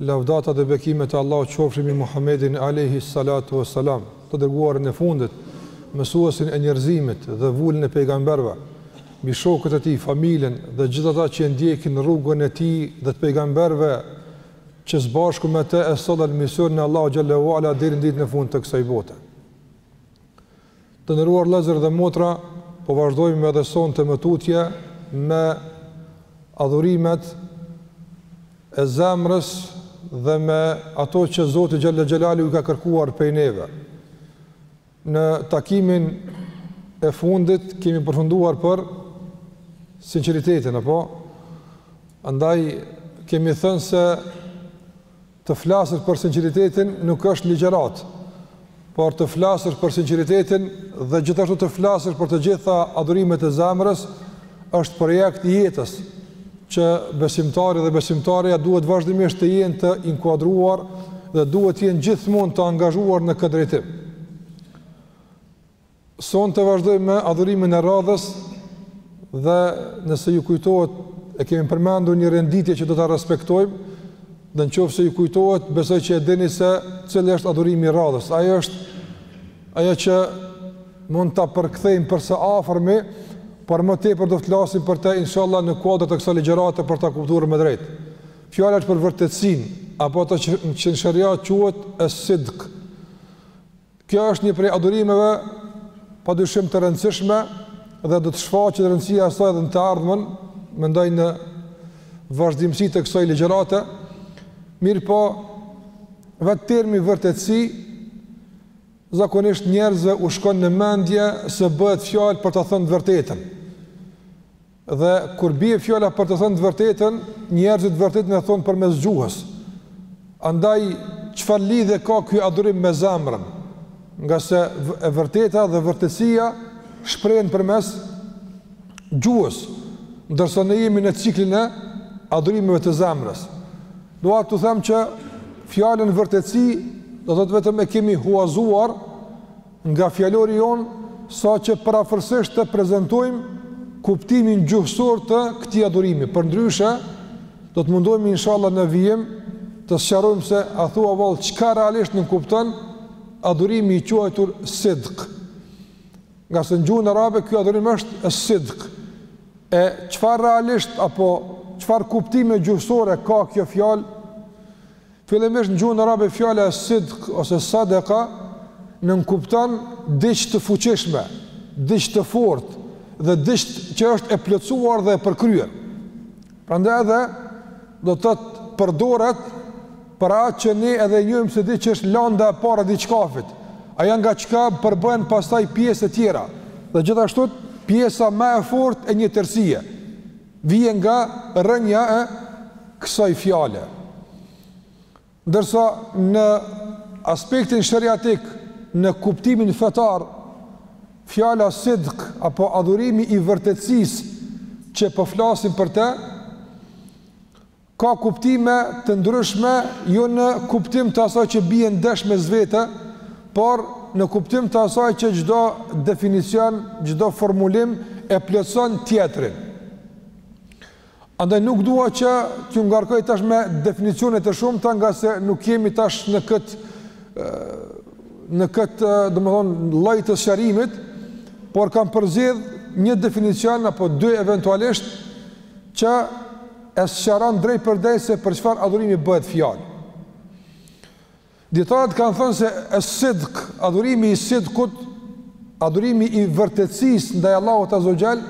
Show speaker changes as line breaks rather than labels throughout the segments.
Lavdata dhe bekimet e Allahut qofshin mbi Muhammedin alejhi salatu ue selam, të dërguarin e fundit, mësuesin e njerëzimit dhe vulën e pejgamberëve, mbi shokët e tij, familjen dhe gjithë ata që e ndjekin rrugën e tij dhe të pejgamberëve që së bashku me të e sollën misionin e Allahut xhelle ue ala deri në ditën e fundit të kësaj bote. Të nderuar vëllezër dhe motra, po vazhdojmë edhe sonte më tutje me adhurimet e zemrës dhe me ato që Zoti xhelle xhelaluhu i ka kërkuar prej neve. Në takimin e fundit kemi përfunduar për sinqeritetin apo andaj kemi thënë se Të flasësh për sinqeritetin nuk është ligjëratë, por të flasësh për sinqeritetin dhe gjithashtu të flasësh për të gjitha adhurimet e zemrës është projekt i jetës që besimtari dhe besimtarja duhet vazhdimisht të jenë të inkuadruar dhe duhet të jenë gjithmonë të angazhuar në këtë drejtim. Sonte vazhdojmë me adhurimin e radhës dhe nëse ju kujtohet e kemi përmendur një renditje që do ta respektojmë, dhe në qoftë se ju kujtohet, besoj që e dini se cili është adhurimi i radhës. Ai është ajo që mund ta përkthejmë për së afërmi, por më tepër do të flasim për te, inshallah, në kuadër të kësaj ligjërate për ta kuptuar më drejt. Fjala është për vërtetësinë, apo atë që në sheriat quhet es-sidk. Kjo është një prej adhurimeve padyshim të rëndësishme dhe do të shfaqet rëndësia e saj edhe në të ardhmen, mendoj në vazhdimësi të kësaj ligjërate. Mirëpo vetë termi vërtetësi zakonisht njerëzve u shkon në mendje se bëhet fjalë për të thënë të vërtetën. Dhe kur bie fjala për të thënë të vërtetën, njerëzit të vërtetën e thonë përmes gjuhës. Andaj çfarë lidhje ka ky adhurim me zemrën? Ngase e vërteta dhe vërtetësia shprehen përmes gjuhës, ndërsa ne jemi në ciklin e adhurimeve të zemrës. Dua t'ju them që fjalën vërtetësi do të thotë vetëm e kemi huazuar Nga fjalori jonë, sa që përafërsisht të prezantojmë kuptimin gjuhësor të këtij adhurimi, përndryshe do të mundohemi inshallah në vijim të sqarojmë se a thua vallë çka realisht nënkupton adhurimi i quajtur sidq. Ngase në gjuhën arabe ky adhurim është as-sidq. E çfarë realisht apo çfarë kuptime gjuhësore ka kjo fjalë? Fillimisht në gjuhën arabe fjala sidq ose sadaqa nënkupton diç të fuqishme, diç të fortë dhe diç që është e plotësuar dhe e përkryer. Prandaj edhe do të thotë përdoret për atë që ne edhe e njohim si diç që është lënda e parë e diçkafit. Ajo nga çka përbëhen pastaj pjesët e tjera dhe gjithashtu pjesa më e fortë e një tërësie. Vjen nga rrënja e kësaj fjale. Ndërsa në aspektin sheriatik, në kuptimin fetar, fjala sidq apo adhurimi i vërtetësisë që po flasim për të, Ka kuptime të ndryshme jo në kuptim të asaj që bie ndesh mes vete, por në kuptim të asaj që çdo definicion, çdo formulim e plotëson tjetrin. Andaj nuk dua që t'ju ngarkoj tash me definicione të shumta ngase nuk jemi tash në këtë në këtë, domethënë, lloj të sqarimit, por kam përzgjedhë një definicion apo dy eventualisht që e sqaron drejtpërdrejt se për çfarë adhurimi bëhet fjalë. Dijetarët kanë thënë se sidq, adhurimi i sidqut, adhurimi i vërtetësisë ndaj Allahut azze ve xhel,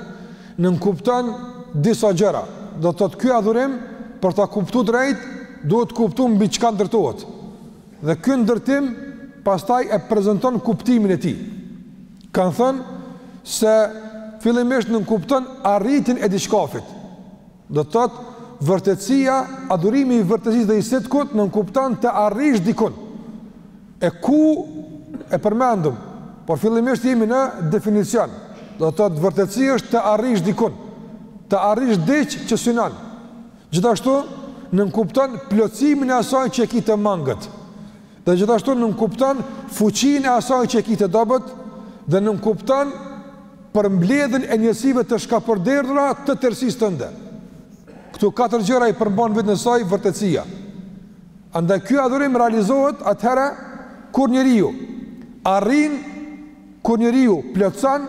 nënkupton disa gjëra. Do të thotë ky adhurim, për ta kuptu drejt, duhet kuptu mbi çka ndërtohet. Dhe ky ndërtim, pastaj e prezenton kuptimin e tij. Kanë thënë se fillimisht nënkupton arritjen e diçkafit. Do të thotë vërtetësia, adhurimi i vërtetësisë dhe i sidkut nënkupton të arrish dikun. E ku, e përmendim, por fillimisht jemi në definicion. Do të thotë vërtetësia është të arrish dikun, të arrish diç që synon. Gjithashtu nënkupton plotësimin e asaj që e ki të mangët. Dhe gjithashtu nënkupton fuqinë e asaj që e ki të dobët dhe nënkupton përmbledhjen e njësive të shkapërderdhura të tërësisë tënde. Këto katër gjëra i përmban në veten e saj vërtetësia. Andaj ky adhurim realizohet atëherë kur njeriu arrin, kur njeriu plotëson,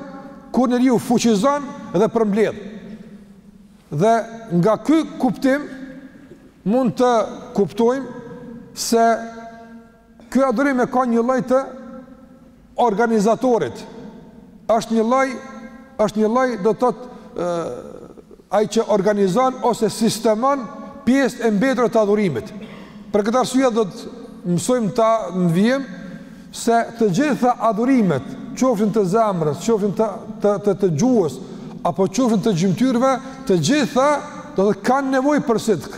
kur njeriu fuqizon dhe përmbledh. Dhe nga ky kuptim mund të kuptojmë se ky adhurim e ka një lloj të organizatorit. Është një lloj, është një lloj do të thotë ai që organizon ose sistemon pjesët e mbetura të adhurimit. Për këtë arsye do të mësojmë ta ndëgjojmë Se të gjitha adhurimet, qofshin të zemrës, qofshin të të të, të gjuhës apo qofshin të gjymtyrëve, të gjitha do të kanë nevojë për sidq.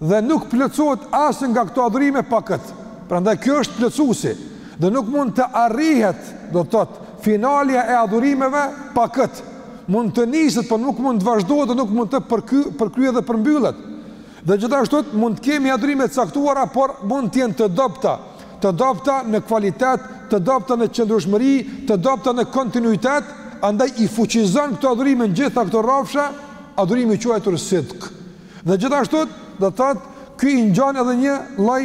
Dhe nuk plotësohet asnjë nga këto adhurime pa kët. Prandaj kjo është plotësuesi dhe nuk mund të arrihet, do të thotë, finalja e adhurimeve pa kët. Mund të niset, por nuk mund të vazhdohet dhe nuk mund të përky, përkryhet dhe përmbyllet. Dhe gjithashtu mund të kemi adhurime të caktuara, por mund të jenë të dobëta, të dobëta në kvalitet, të dobëta në qëndrueshmëri, të dobëta në kontinuitet, andaj i fuqizon këto adhurime në gjitha këto rrafshe adhurimi i quajtur sidq. Dhe gjithashtu do të thotë ky i ngjan edhe një lloj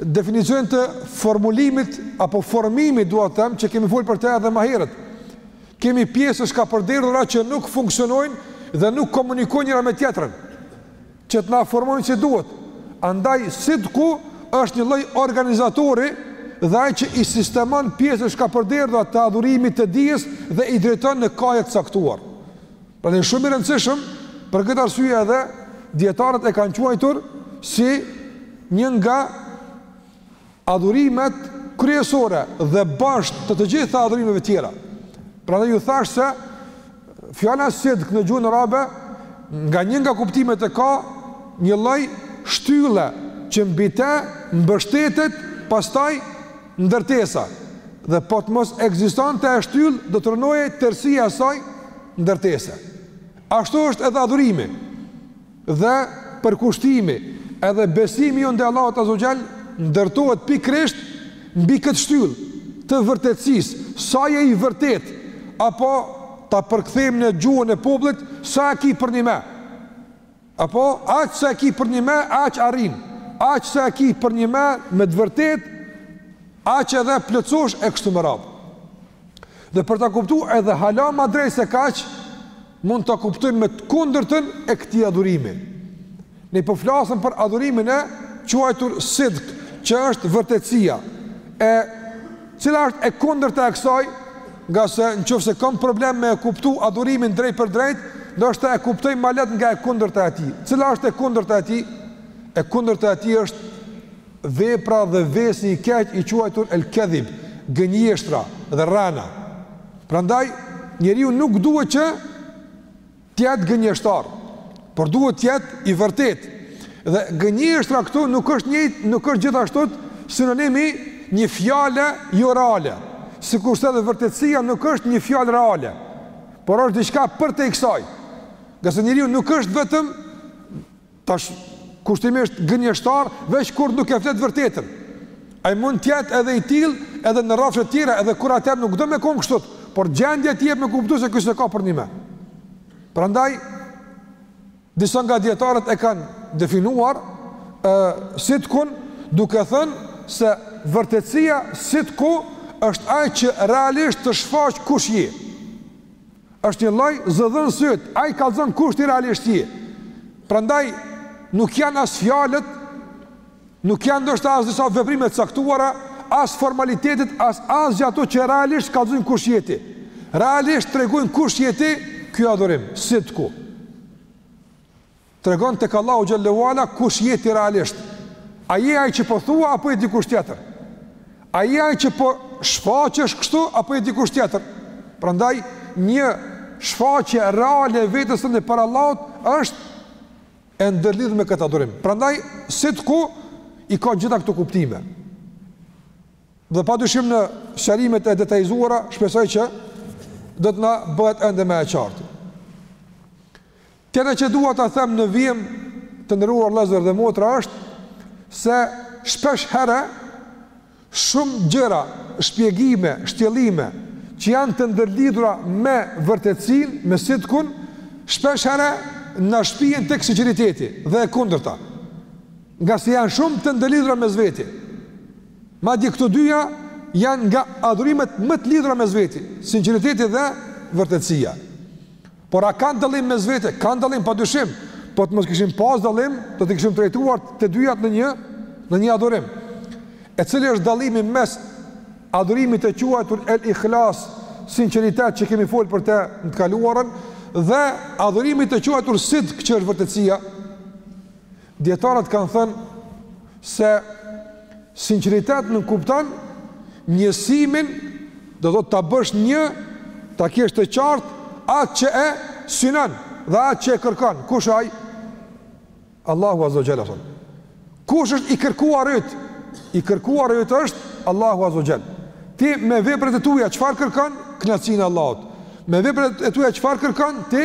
definicion të formulimit apo formimit dua të them që kemi folur për të edhe më herët. Kemi pjesë shkapërderdhura që nuk funksionojnë dhe nuk komunikojnë njëra me tjetrën. që të na formojnë si duhet. Andaj sidku është një lloj organizatori dhe ai që i sistemon pjesët e shkapërderdhura të adhurimit të dijes dhe i drejton në kahje të caktuar. Prandaj shumë i rëndësishëm, për këtë arsye edhe, dijetarët e kanë quajtur si një nga adhurimet kryesore dhe bazë të të gjitha adhurimeve tjera. Prandaj ju thashë se fjala sidq në gjuhën arabe nga një nga kuptimet e ka një lloj shtylle që mbi te mbështetet pastaj ndërtesa dhe po të mos ekzistonte ajo shtyllë do të rrënohej tërësia e asaj ndërtese. Ashtu është edhe adhurimi. Dhe përkushtimi edhe besimi jonë ndaj Allahut azza wa xhall ndërtohet pikërisht mbi këtë shtyllë të vërtetësisë, sa je i vërtetë apo ta përkthejmë në gjuhën e popullit, sa e ki përnjëme. Apo aq sa e ki përnjëme, aq arrin. Aq sa e ki përnjëme me të vërtetë, aq edhe plotësohesh e kështu me radhë. Dhe për ta kuptuar edhe hala ma drejt se kaq, mund ta kuptojmë me të kundërtën e këtij adhurimi. Ne po flasim për adhurimin e quajtur sidq, që është vërtetësia. E cila është e kundërta e kësaj? Ngase në qoftë se kam problem me e kuptu adhurimin drejtpërdrejt, ndoshta e kuptojmë ma lehtë nga e kundërta e tij. Cila është e kundërta e tij? E kundërta e tij është vepra dhe vesi i keq i quajtur el kedhib, gënjeshtra dhe rrëna. Prandaj njeriu nuk duhet që të jetë gënjeshtar, por duhet të jetë i vërtetë. Dhe gënjeshtra këtu nuk është njëjtë, nuk është gjithashtu sinonim i një fjale jo reale, sikurse edhe vërtetësia nuk është një fjalë reale, por është diçka përtej kësaj. Ngase njeriu nuk është vetëm Tash kushtimisht gënjeshtar veç kur nuk e flet vërtetën. Ai mund të jetë edhe i tillë, edhe në rrafshe të tjera, edhe kur atë nuk do me kon kështu, por gjendja ti jep me kuptues se ky s'e ka përnime. Prandaj disa nga dietarët e kanë definuar ë sitkun duke thënë se vërtetësia sitku është ai që realisht të shfaq kush je. Është një lloj zëdhënësi yt, ai kallzon kush ti realisht je. Prandaj nuk janë as fjalët, nuk janë ndoshta as disa veprime të caktuara, as formalitetet, as as gjë ato që realisht kallzojnë kush je ti. Realisht tregojnë kush je ti, ky adhurim, sidku. Tregon tek Allahu xhelle ue ala kush je ti realisht. A je ai që po thua apo je dikush tjetër? A je ai që po shfaqesh kështu apo je dikush tjetër? Prandaj një shfaqje reale e vetes sonë para Allahut është e ndërlidhur me këtë adhurim. Prandaj sitku i ka gjitha këto kuptime. Dhe pa dyshim në sqarimet e detajzuara, shpresoj që do të na bëhet ende më e qartë. Tjetra që dua ta them në vijim të nderuar vëllezër dhe motra është se shpesh herë shumë gjëra, shpjegime, shtjellime që janë të ndërlidhura me vërtetësinë, me sitkun, shpesh herë na shpien tek sinqeriteti dhe e kundërta. Ngase janë shumë të ndërlidhura mes veti. Madje këto dyja janë nga adhurimet më të lidhura mes veti, sinqeriteti dhe vërtetësia. Por a kanë dallim mes vete? Kanë dallim padyshim. Po të mos kishim pas dallim, do t'i kishim trajtuar të dyjat në një në një adhurim. E cili është dallimi mes adhurimit të quajtur el ikhlas, sinqeritet që kemi fol për të në të kaluarën dhe adhurimit të quajtur sidq që është vërtetësia? Dietarët kanë thënë se sinqeritet nënkupton njësimin, do të thotë ta bësh një, ta kesh të qartë atë që e synon dhe atë që e kërkon. Kush ai? Allahu azze ue xhel. Kush është i kërkuar yt? I kërkuar yt është Allahu azze ue xhel. Ti me veprat e tua çfarë kërkon? Kënaqësinë e Allahut. Me veprat e tua çfarë kërkon? Ti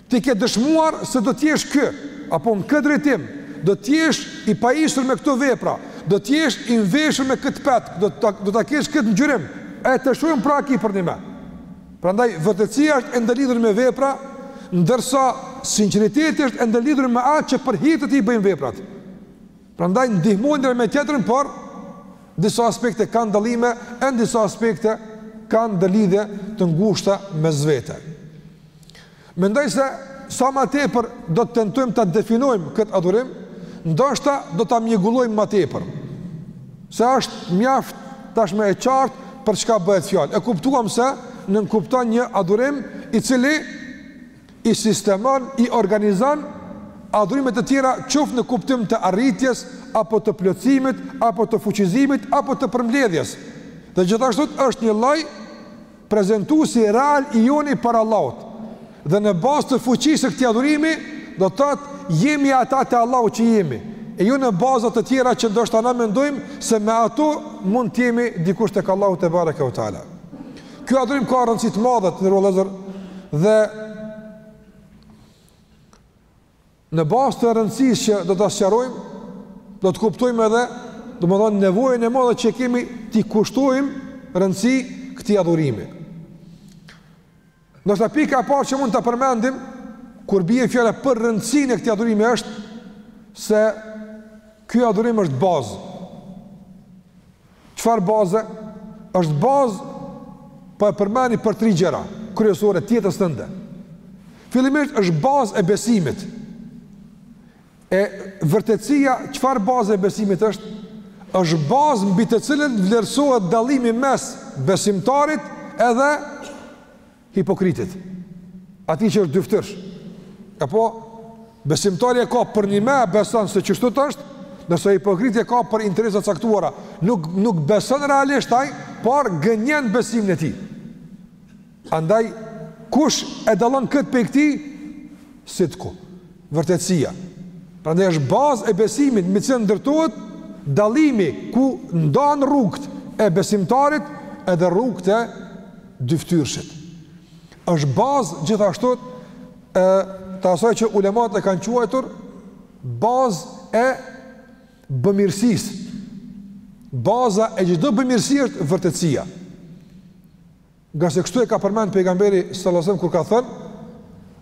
Ti ke dëshmuar se do të jesh ky, apo në këtë drejtim, do të jesh i pajisur me këto vepra, do të jesh i veshur me këtë petk, do të do ta kesh këtë ngjyrim, e të shohim pra a e ki përnime. Prandaj vërtetësia është e ndërlidhur me vepra, ndërsa sinqeriteti është e ndërlidhur me atë që për hir të tij bëjmë veprat. Prandaj ndihmojnë njëra tjetrën, por disa aspekte kanë dallime, e në disa aspekte kanë ndërlidhje të ngushta mes vete. Mendoj se sa më tepër do të tentojmë ta definojmë këtë adhurim, ndoshta do ta mjegullojmë më tepër. Se është mjaft tashmë e qartë për çka bëhet fjalë. E kuptuam se nënkupton një adhurim i cili i sistemon, i organizon adhurimet e tjera qoftë në kuptim të arritjes apo të plotësimit apo të fuqizimit apo të përmbledhjes. Dhe gjithashtu është një lloj Prezantuesi real i joni para Allahut. Dhe në bazë të fuqisë së këtij adhurimi, do të thotë jemi ata te Allahu që jemi, e jo në baza të tjera që ndoshta na mendojmë se me ato mund të jemi dikush tek Allahu tebareke ve teala. Ky adhurim ka rëndësi të madhe të nderuar vëllezër dhe Në bazë të rëndësisë që do ta sqarojmë, do të kuptojmë edhe, domethënë nevojën e madhe që kemi t'i kushtojmë rëndësi këtij adhurimi. Ndoshta pika e parë që mund ta përmendim kur bie fjala për rëndësinë e këtij adhurimi është se ky adhurim është bazë. Çfarë baze? Është bazë po e përmendi për tri gjëra kryesore të jetës tënde. Fillimisht është bazë e besimit. E vërtetësia, çfarë baze e besimit është? është bazë mbi të cilën vlerësohet dallimi mes besimtarit edhe Hipokritit, atij që është dyftyrsh. A po besimtari e ka përnime beson se qeshtu është, ndërsa hipokriti e ka për interesa të caktuara, nuk nuk beson realisht ai, por gënjen besimin e tij. Andaj kush e dallon këtë pe këtij? Sidku, vërtetësia. Prandaj është bazë e besimit me të cilën ndërtohet dallimi ku ndan rrugët e besimtarit edhe rrugët e dyftyrshit. Është bazë gjithashtu e të asaj që ulemat e kanë quajtur bazë e bëmirësisë. Baza e çdo bëmirësie është vërtetësia. Ngase kështu e ka përmend pejgamberi sallallahu alajhi wasallam kur ka thënë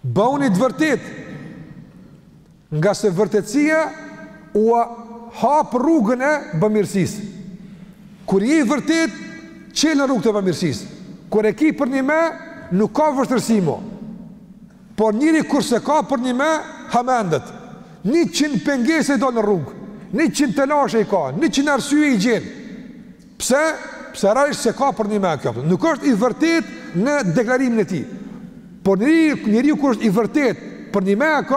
Bëuni të vërtetë, ngase vërtetësia ua hap rrugën e bamirësisë. Kur je i vërtetë, çelen rrugë të bamirësisë. Kur e ke përnime, nuk ka vështirësi më. Por njeri kur s'e ka përnime, hamendet. 100 pengese i dalin në rrugë, 100 telashe i ka, 100 arsye i gjen. Pse, pse? Arsye se ka përnjëmend kjo, nuk është i vërtet në deklarimin e tij, por njeriu, njeriu kur është i vërtet përnjëmend,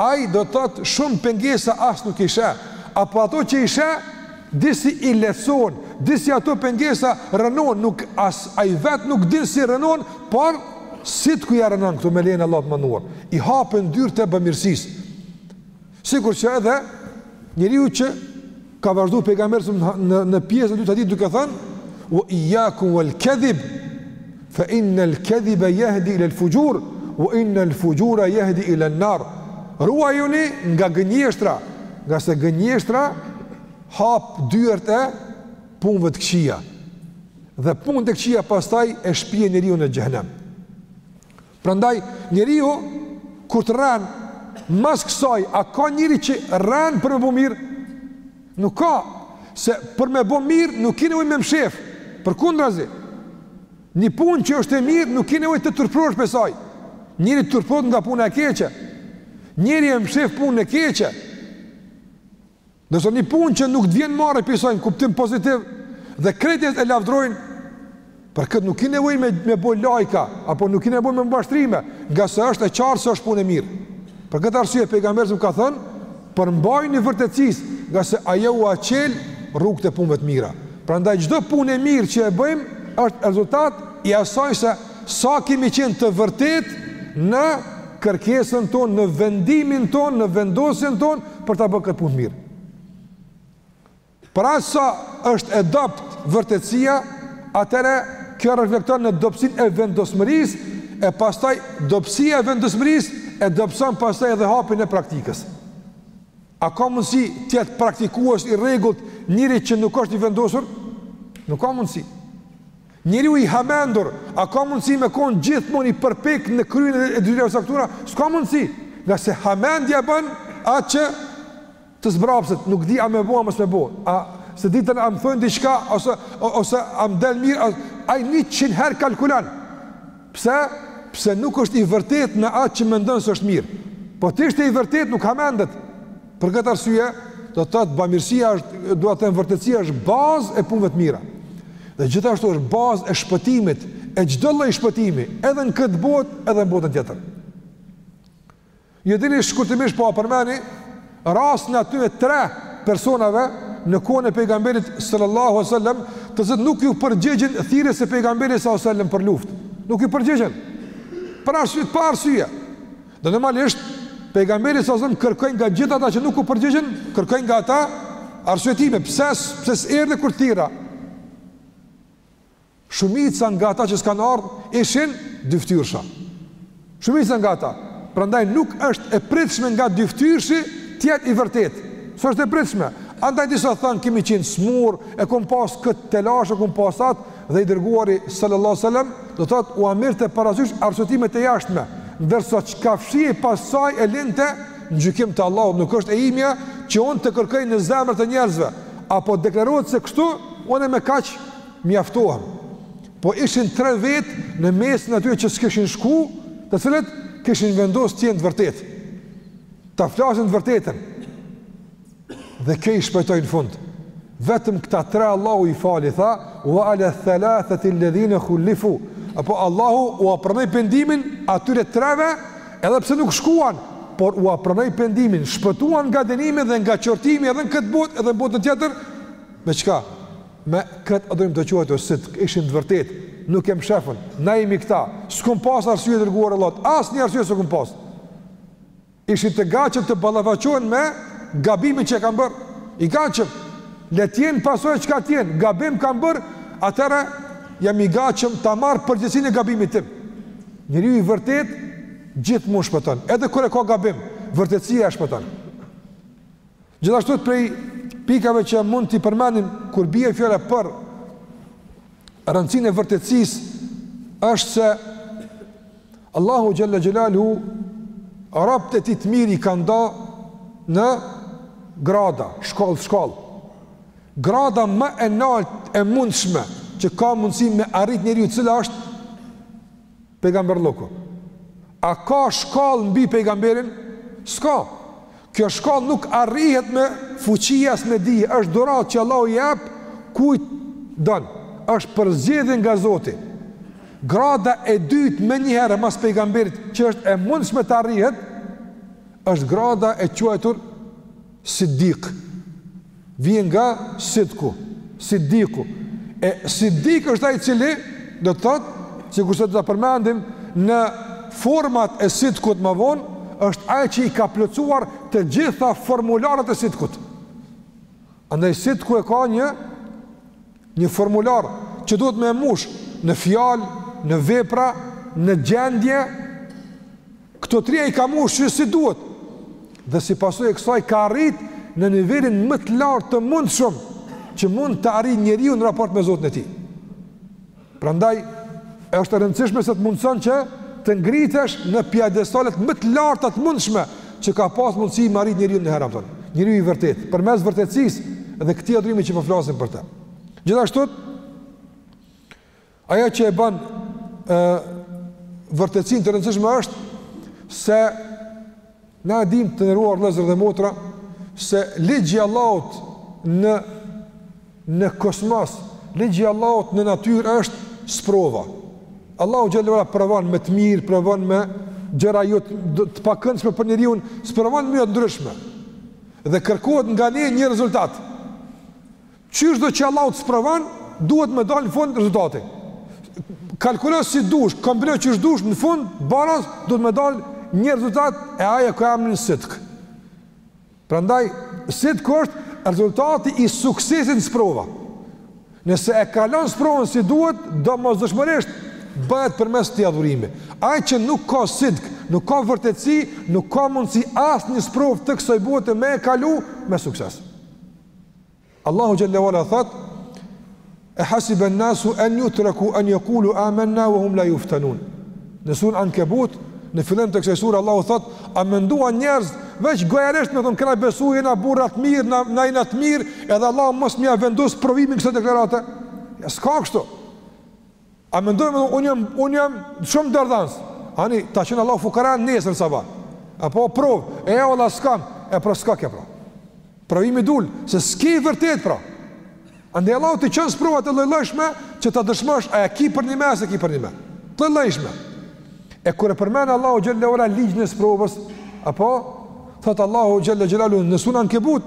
ai do të thotë shumë pengesa as nuk i sheh, apo ato që i sheh, disi i lehtëson, disi ato pengesa i rrënon, nuk as ai vetë nuk din si i rrënon, por sikur ia rrënon këtu me leje Allahut të madhëruar, i hapën dyert e bamirësisë, Sikurse edhe njeriu që ka vazhduar pejgamberi alejhi selam në pjesën e dytë të hadithit duke thënë wa iyyakum wal kadhib fa inna al kadhiba yahdi ila al fujur wa inna al fujura yahdi ila an nar ruajuni nga gënjeshtra nga se gënjeshtra hap dyert e punëve të këqija dhe punët e këqija pastaj e shpien njeriu në xhenem Prandaj njeriu kur të rren mas kësaj a ka njeri që rren për me bo mirë? Nuk ka, se për me bo mirë nuk ki nevojë me mshef, përkundrazi. Një punë që është e mirë nuk ki nevojë të turpërohesh pej saj. Njeri turpërohet nga puna e keqe, njeri e mshef punën e keqe. Ndërsa një punë që nuk të vjen marre pej saj në kuptim pozitiv dhe krejt e lavdrojnë, për këtë nuk ki nevojë me me bo lajka apo nuk ki nevojë me bo mashtrime, nga se është e qartë se është punë e mirë. Për këtë arsye pejgamberi ka thënë, përmbajuni vërtetësisë, nga se ajo ua çel rrugët e punëve të mira. Prandaj çdo punë e mirë që e bëjmë është rezultat i asaj se sa kemi qenë të vërtetë në kërkesën tonë, në vendimin tonë, në vendosjen tonë për ta bërë këtë punë mirë. Pra sa është e dobët vërtetësia, atëherë kjo reflekton në dobësinë e vendosmërisë, e pastaj dobësia e vendosmërisë, e dobëson pastaj edhe hapin e praktikës. A ka mundësi të jetë praktikues i rregullt njeri që nuk është i vendosur? Nuk ka mundësi. Njeriu i hamendur, a ka mundësi me kon gjithmonë i përpiktë në kryerjen e detyrave të caktuara? S'ka mundësi, nga se hamendja e bën atë që të zbrapset, nuk di a me bo a mos me bo, a s'e di a më thonë diçka ose ose a më del mirë, ai njëqind herë kalkulon. Pse? Pse nuk është i vërtetë në atë që mendon se është mirë. Po të ishte i vërtetë nuk hamendet. Për këtë arsye, do të thotë bamirësia është, dua të them vërtetësia është bazë e punëve të mira. Dhe gjithashtu është bazë e shpëtimit, e çdo lloj shpëtimi, edhe në këtë botë, edhe në botën tjetër. Ju dini shkurtimisht po e përmendi rastin e atyre tre personave në kohën e pejgamberit sallallahu alajhi wasallam, të cilët nuk iu përgjigjën thirrjes së pejgamberit sallallahu alajhi wasallam për luftë. Nuk iu përgjigjën. Për arsye të paarsye Dhe normalisht pejgamberi alejhi selam kërkoi nga gjithë ata që nuk u përgjigjën, kërkoi nga ata arsyetime pse pse s'erdhe kur thirra. Shumica nga ata që s'kanë ardh ishin dyftyrësha. Shumica nga ata. Prandaj nuk është e pritshme nga dyftyrëshi të jetë i vërtetë. S'është e pritshme. Andaj disa thanë kemi qenë smurë, e kum pas këtë telash, e kum pas atë, dhe i dërguari sallallahu alaihi wasallam do të thotë ua mirrte parasysh arsyetimet e jashtme ndërsa çka fshihej pas saj e linte në gjykim të Allahut nuk është e imja që unë të kërkoj në zemër të njerëzve apo deklarohet se kështu unë me kaq mjaftohem po ishin tre vetë në mesin e atyre që s'kishin shku të cilët kishin vendos të jenë të vërtetë ta flasin të vërtetën Dhe kjo i shpëtoi në fund. Vetëm këta tre Allahu i fali, tha, wa ala thalathati alladhina khulifu. Apo Allahu ua pranoi pendimin atyre treve, edhe pse nuk shkuan, por ua pranoi pendimin, shpëtuan nga dënimi dhe nga qortimi edhe në këtë botë edhe në botën tjetër. Me çka? Me këtë adhurim të quajtur sidk, ishin të vërtetë, nuk e mshefën. Na jemi këta. S'kum pas arsye, i dërguar i Allahut. Asnjë arsye s'kum pas. Ishin të gatshëm të ballafaqohen me gabimin që kanë bërë. I gatshëm. Le të jenë pasojë çka të jenë, gabim kam bërë, atëherë jam i gatshëm ta marr përgjegjësinë e gabimit tim. Njeriu i vërtetë gjithmonë shpëton, edhe kur e ka gabim, vërtetësia e shpëton. Gjithashtu prej pikave që mund t'i përmendim kur bie fjala për rëndësinë e vërtetësisë është se Allahu xhalla xhelaluhu robt e tij të mirë i ka nda në grada, shkallë, shkallë. Grada më e naltë e mundshme që ka mundësi me arrit njeriu cila është Pejgamberlluku. A ka shkallë mbi pejgamberin? S'ka. Kjo shkallë nuk arrihet me fuqi as me dije, është dhuratë që Allahu ia jep kujt don, është përzgjedhje nga Zoti. Grada e dytë menjëherë mas pejgamberit që është e mundshme të arrihet është grada e quajtur Siddiq. Vjen nga Sidku, Siddiku. E Siddiq është ai i cili do të thotë, sikurse do ta përmendim në format e Sidkut më vonë, është ai që i ka plotësuar të gjitha formularët e Sidkut. Andaj Sidku e ka një një formular që duhet me e mbush në fjalë, në vepra, në gjendje, Këto tri i ka ushqy si duhet dhe si pasojë e kësaj ka arrit në nivelin më të lartë të mundshëm që mund të arrijë njeriu në raport me Zotin e tij. Prandaj është e rëndësishme se të mundson që të ngritesh në piedestalet më të larta të mundshme që ka pas mundësi me arrit njeriu najherë, domethënë njeriu i vërtetë, përmes vërtetësisë dhe këtij adhurimi që po flasim për të. Gjithashtu Ajo që e bën vërtetësinë të rëndësishme është se na e dimë të nderuar vëllezër dhe motra se ligji i Allahut në kosmos, ligji i Allahut në natyrë është sprova. Allahu xhele ve ala sprovon me të mirë, sprovon me gjëra jo të pakëndshme për njeriun, sprovon në mënyra të ndryshme. Dhe kërkohet nga ne një rezultat. Qyshdo që Allahu të sprovon, duhet me dalë në fund rezultati. Kalkulo si dush, kombino qysh dush, në fund, baraz, duhet me dalë një rezultat e ai e ka emnin sidk. Prandaj, sidk është rezultati i suksesit në sprova. Nëse e kalon sprovën si duhet, domosdoshmërisht, bëhet përmes këtij adhurimi. Ai që nuk ka sidk, nuk ka vërtetësi, nuk ka mundësi asë një së provë të kësoj bote me e kalu me sukses. Allahu xhele ve ala thotë e hasib an nasu an yutraku an yaqulu amanna wa hum la yuftanun në suren Ankebut në fillim të kësaj sure Allahu thotë a menduan njerëzit veç gojërisht me thon kena besu jena burra të mirë na na jena të mirë edhe Allahu mos me ia vendos provimin kësaj deklarate ja s'ka kështu A mendojmë edhe unë jam, unë jam shumë dorëdhanës. Ani, ta çon Allahu fukaranë nesër sabah. Apo provë, e valla s'kam, e pra s'koke pra. Provimi dul, se s'ke i vërtetë pra. Andaj Allahu t'i çon sprova të llojllojshme, që ta dëshmosh, a e ki përnjëme, a s'e ki përnjëme. Të llojllojshme. E kur e përmend Allahu xhele ve ala ligjin e sprovës, apo, thotë Allahu xhele xhelaluhu në suren Ankebut,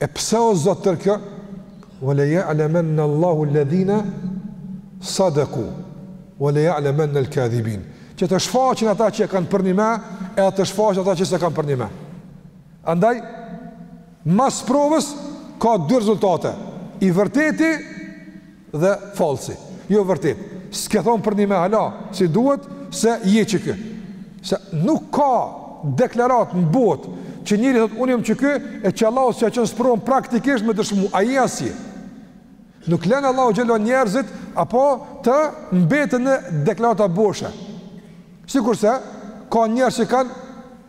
E pse o Zot tërë kjo? Wa la ya'lamanna Allahu alladhina sadaku wa la ya'lamanna al-kadhibin. Që të shfaqen ata që e kanë përnjëme, edhe të shfaqen ata që s'e kanë përnjëme. Andaj mas sprovës ka dy rezultate. I vërteti dhe fallsi. Jo vërtet. S'e ke thonë përnjëme hala, si duhet, se je qiky. Se nuk ka deklaratë në botë, që njeri thotë, unë jam qiky, e që Allahu s'ia çon sprovën praktikisht me dëshmu, a je a s'je. Nuk i len Allahu xhele ve ala njerëzit, apo të mbeten në deklarata boshe. Sikurse, ka njerëz që kanë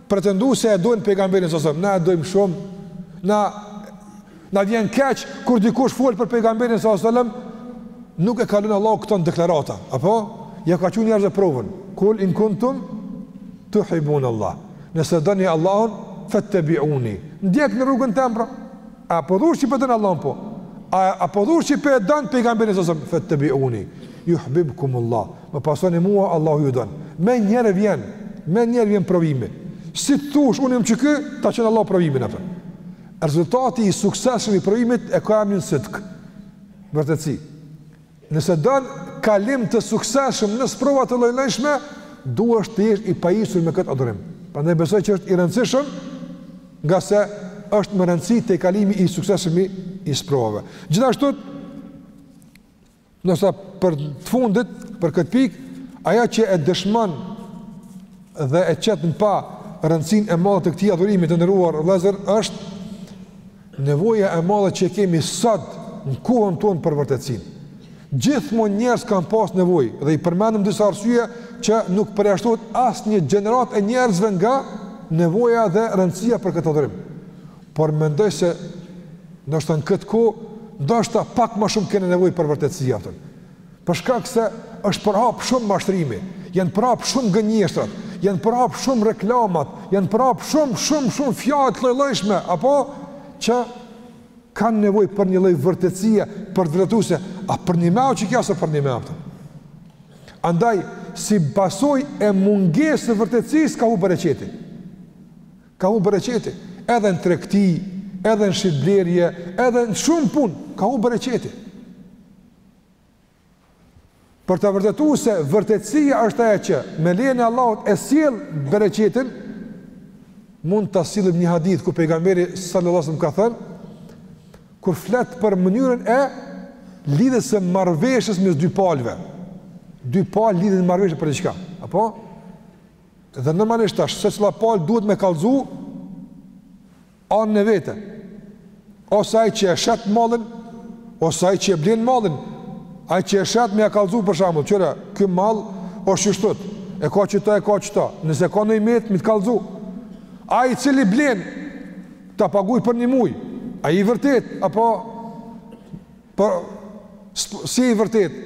Pretendu se e dojnë pejgamberin salallahu alejhi ve selem, na e dojmë shumë, na, na vjen keq, kur dikush fol për pejgamberin salallahu alejhi ve selem, nuk e kalon Allahu këto në deklarata, apo? Ja ka që njerëzve provën, kul in kuntum, tuhibbun Allah, nëse doni Allahun, fettebiuni, ndjekni rrugën teme pra, a po thu që po e don Allahun po, a, a po thu që po e don pejgamberin salallahu alejhi ve selem, fettebiuni, juhbibkumullah, Më pasoni mua, Allahu ju don. Me njerë vjen, me njerë vjen provimi. Si të thush, unë jom qiky, ta çon Allahu provimin atë. Rezultati i suksesshëm i provimit e ka emnin sidk. Vërtetësi. Nëse don kalim të suksesshëm në sprova të llojllojshme, duhesh të jesh i pajisur me këtë adhurim. Prandaj besoj që është i rëndësishëm, ngase është me rëndësi të kalimi i suksesshëm i, i sprovave. Gjithashtu, Ndërsa për fund, për këtë pikë, ajo që e dëshmon dhe e qet në pah rëndësinë e madhë të këtij adhurimi të nderuar vëllezër është nevoja e madhe që kemi sot në kohën tonë për vërtetësinë. Gjithmonë njerëzit kanë pas nevojë dhe i përmendëm disa arsye që nuk përjashtohet asnjë gjeneratë e njerëzve nga nevoja dhe rëndësia për këtë adhurim. Por mendoj se ndoshta në këtë kohë ndoshta pak ma shumë kemi nevojë për vërtetësi atë. Për shkak se është përhap shumë mashtrimi, janë përhap shumë gënjeshtrat, janë përhap shumë reklamat, janë përhap shumë shumë shumë fjalë të llojllojshme apo që kanë nevojë për një lloj vërtetësie për t'vërtetu se, a përnjëmend qikjo është përnjëmend. Andaj si pasojë e mungesë së vërtetësisë ka hup bereqeti. Ka humbë bereqeti, edhe në tregti, edhe në shitblerje, edhe në shumë punë, ka humbë bereqeti. Për ta vërtetu se vërtetësia është ajo që me lejen e Allahut e sjell bereqetin, mund ta sjellim një hadith ku pejgamberi salallahu alejhi ve selem ka thënë, kur flet për mënyrën e lidhjes së marrëveshjes mes dy palëve, dy palë lidhin marrëveshje për diçka, apo? Dhe normalisht tash secila palë duhet me kallzu anën e vet. Ose ai që e shet mallin, ose ai që e blen mallin, ai që e shet me kallzu për shembull, kqyre, ky mall është qishtu. E ka qeto, e ka qeto. Nëse ka ndonjë t'metë, me ta kallzu. Ai i cili blen ta paguaj për një muaj. A i vërtetë apo po si i vërtetë?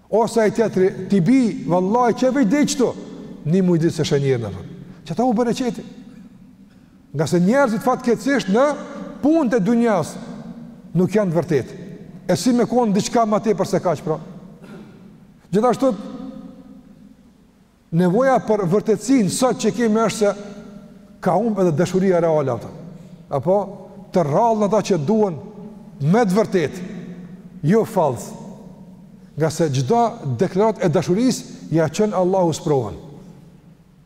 Ose ai tjetri, t'i bi, vallahi, qe veç dej qetu, një mujë ditë s'e sheh njeri n'farë. Qata hup bereqeti. Ngase njerëzit fatkeqësisht në punë të dunjas, nuk janë të vërtetë. E le më n'diçka ma tepër se kaqë, pra. Gjithashtu, Nevoja për vërtetësinë sot që kemi është se ka humbë edhe dashuria reale, a kupton. Apo të rrallë janë ata që duhen me të vërtetë, jo fals. Ngase çdo deklaratë e dashurisë, ia çon Allahu sprovën.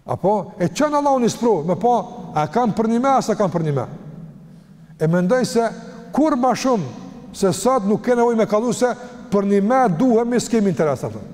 Apo, e çon Allahu një sprovë, me pa, a e kanë përnime, a s'e kanë përnime. E mendoj se, kurrë ma shumë se sot nuk ke nevojë me kallzu se përnime duhemi, s'kemi interes, a kupton.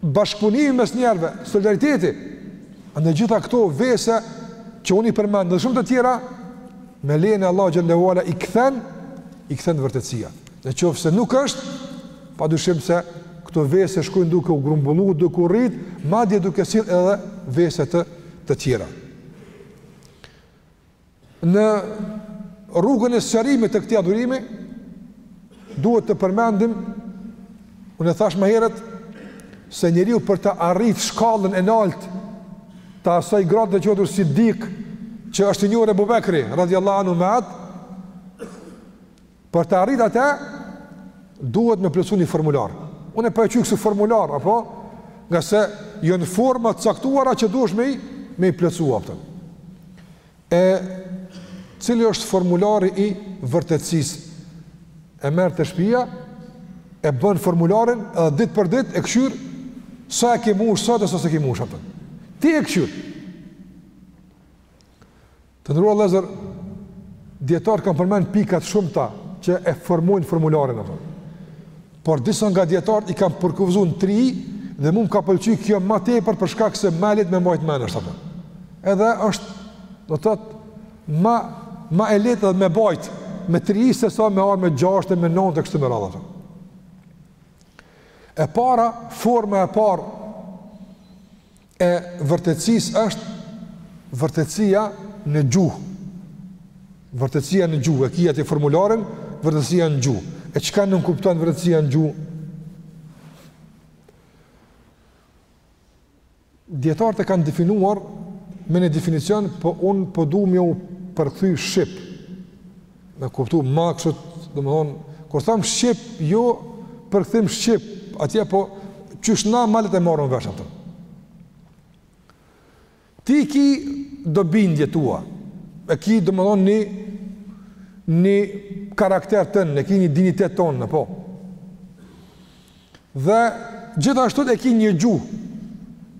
bashkëpunimi mes njerëzve, solidariteti. Andaj gjitha këto vese që unë i përmend dhe shumë të tjera me lejen e Allahut xhele ue ala i kthen i kthen vërtetësia. Në qoftë se nuk është, padyshim se këto vese shkojnë duke u grumbullu, duke u rrit, madje duke sill edhe vese të të tjera. Në rrugën e sqarimit të këtij adhurimi duhet të përmendim unë e thashë më herët se njeriu për të arrit shkallën e naltë të asaj grade të quajtur Siddiq që është i njohur Abu Bekri radijallahu anhu me atë Për ta arrit atë, duhet me plotësu një formular. Unë po e quj kësi formular, apo? Ngase jonë forma t'caktuara që duhet me i, me i plotësu, a kupton. E cili është formulari i vërtetësisë e merr te shpia, e bën formularin edhe ditë për ditë e kshyr sa e ke mush sot dhe sa s'e ke mush, a kupton. Ti e kshyr. Të nderuar vëllezër, dijetarët kanë përmend pika të shumta që e formojnë formularin, a kupton. Por disa nga dijetarët i kanë përkufizu në tri dhe mu m'ka pëlqy kjo ma tepër për shkak se ma e lehtë me mbajt mend është, a kupton. Edhe është, do të thotë, ma ma e lehtë edhe me bajt me tri sesa me ardh me gjashtë me nëntë kështu me radhë. E para, forma e parë e vërtetësisë është vërtetësia në gjuhë. Vërtetësia në gjuhë, e ki aty formularin, vërtetësia në gjuhë. E çka nënkupton vërtetësia në gjuhë? Dijetarët e kanë definuar me një definicion, po unë po du me ju përkthy shqip. Me kuptu maksut, domethonë, kur thom Shqip, jo përkthim Shqip, atje po, qysh na malet e marrin vesh, a kupton. Ti ki do bindje t'tua, e ki domethonë një, një karakter tën, e ki një dinjitet tën, apo. Dhe gjithashtu e ki një gjuhë,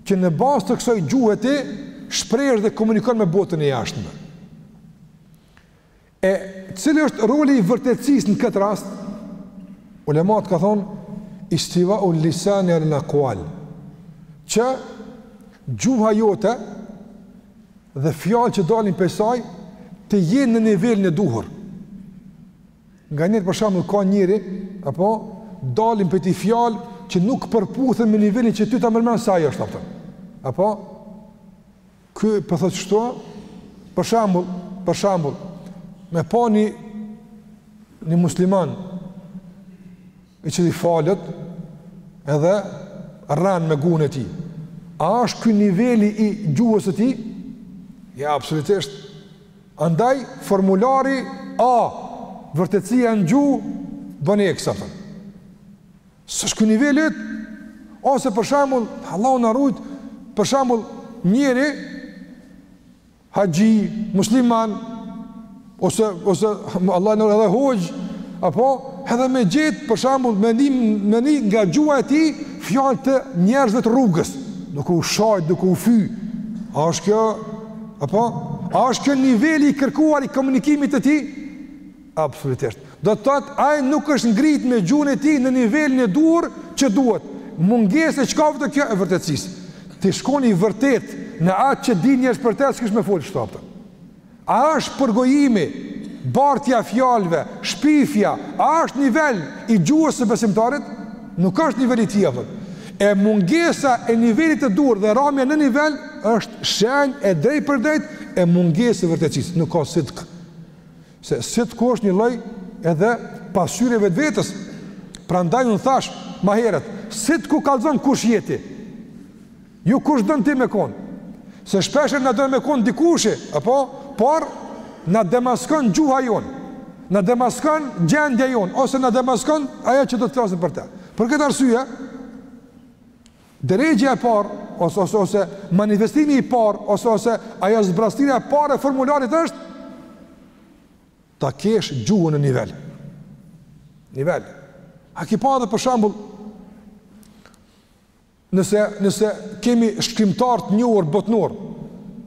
që në bazë të kësoj gjuhe ti shprehesh dhe komunikon me botën e jashtme. E cili është roli i vërtetësisë në këtë rast? Ulemat kanë thonë, istivau lisani alel akual, që gjuha jote dhe fjalë që dalin prej saj, të jenë në nivelin e duhur. Nganjëherë për shembull ka njeri, apo, dalin prej tij fjalë që nuk përputhen me nivelin që ty ta merr mendja se ai është, apo, apo, Ky po thotë kshtu? Për shembull, për shembull, me pa një, një musliman i cili falët edhe rren me gjuhën e tij. A është ky niveli i gjuhës së tij? Jo, absolutisht. Andaj, formulari A, vërtetësia në gjuhë, bënë e kësa S'është ky niveli yt. Ose për shembull, Allahu na rujt, për shembull, njeri haxhi musliman ose ose Allah na edhe hoxhë apo edhe me gjet për shembull me një me një nga gjuha e tij fjalë të njerëzve të rrugës, duke u sha, duke u fy. A është kjo apo a është kjo niveli i kërkuar i komunikimit të tij? Absolutisht. Do të thotë ai nuk është ngrit me gjuhën e tij në nivelin e duhur që duhet. Mungesë e çkafit kjo e vërtetësisë. T'ish kon i vërtet në atë që dinë njerëz për të, s'kish me fol kështu atë. A është përgojimi, bartja fjalëve, shpifja, a është nivel i gjuhës së besimtarit? Nuk është nivel i tij atë. E mungesa e nivelit të duhur dhe ramja në nivel është shenjë e drejtpërdrejtë e mungesë së vërtetësisë. Nuk ka sidq. Se sidku është një lloj edhe pasqyrë e vetvetes. Prandaj un thash ma herët, sidku kallzon kush je ti. Jo kush don ti me kon. Se shpeshherë na dojm me kon dikush, apo por na demaskon gjuha jon. Na demaskon gjendja jon ose na demaskon ajo që do të flasim për të. Për këtë arsye Derexhja e parë ose ose ose manifestimi i parë ose ose ajo zbrazëtira e parë e formularit është ta kesh gjuhën në nivel. Nivel. A ki pa dhe për shembull, nëse, nëse kemi shkrimtar të njohur botnor,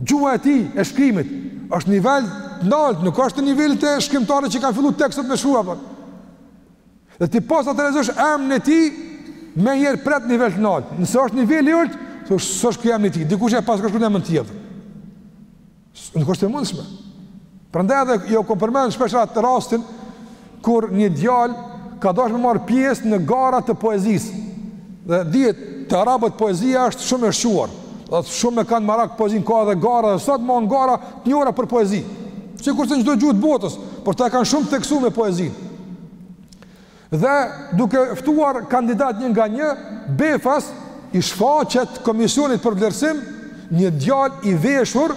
gjuha e tij e shkrimit është nivel të lartë, nuk është në nivel të shkrimtarit që ka filluar tekstet me shkru, apo. Dhe ti posa ta lexosh emrin e tij, menjëherë pret nivel të lartë. Nëse është niveli i ulët, thosh s'është ky emri i tij. Dikush e paska shkruar emrin tjetër. Nuk është e mundshme. Prandaj edhe jo kot e përmend shpesh atë rastin kur një djalë ka dashur të marr pjesë në gara të poezisë. Dhe dihet te arabët poezia është shumë e shquar. Dhe shumë e kanë marak poezinë ka edhe gara, sot më në gara të njohura për poezi. Sikurse çdo gjuhë të botës, por ata e kanë shumë të theksume poezinë. Dhe duke ftuar kandidat një nga një, befas i shfaqet komisionit për vlerësim një djal i veshur,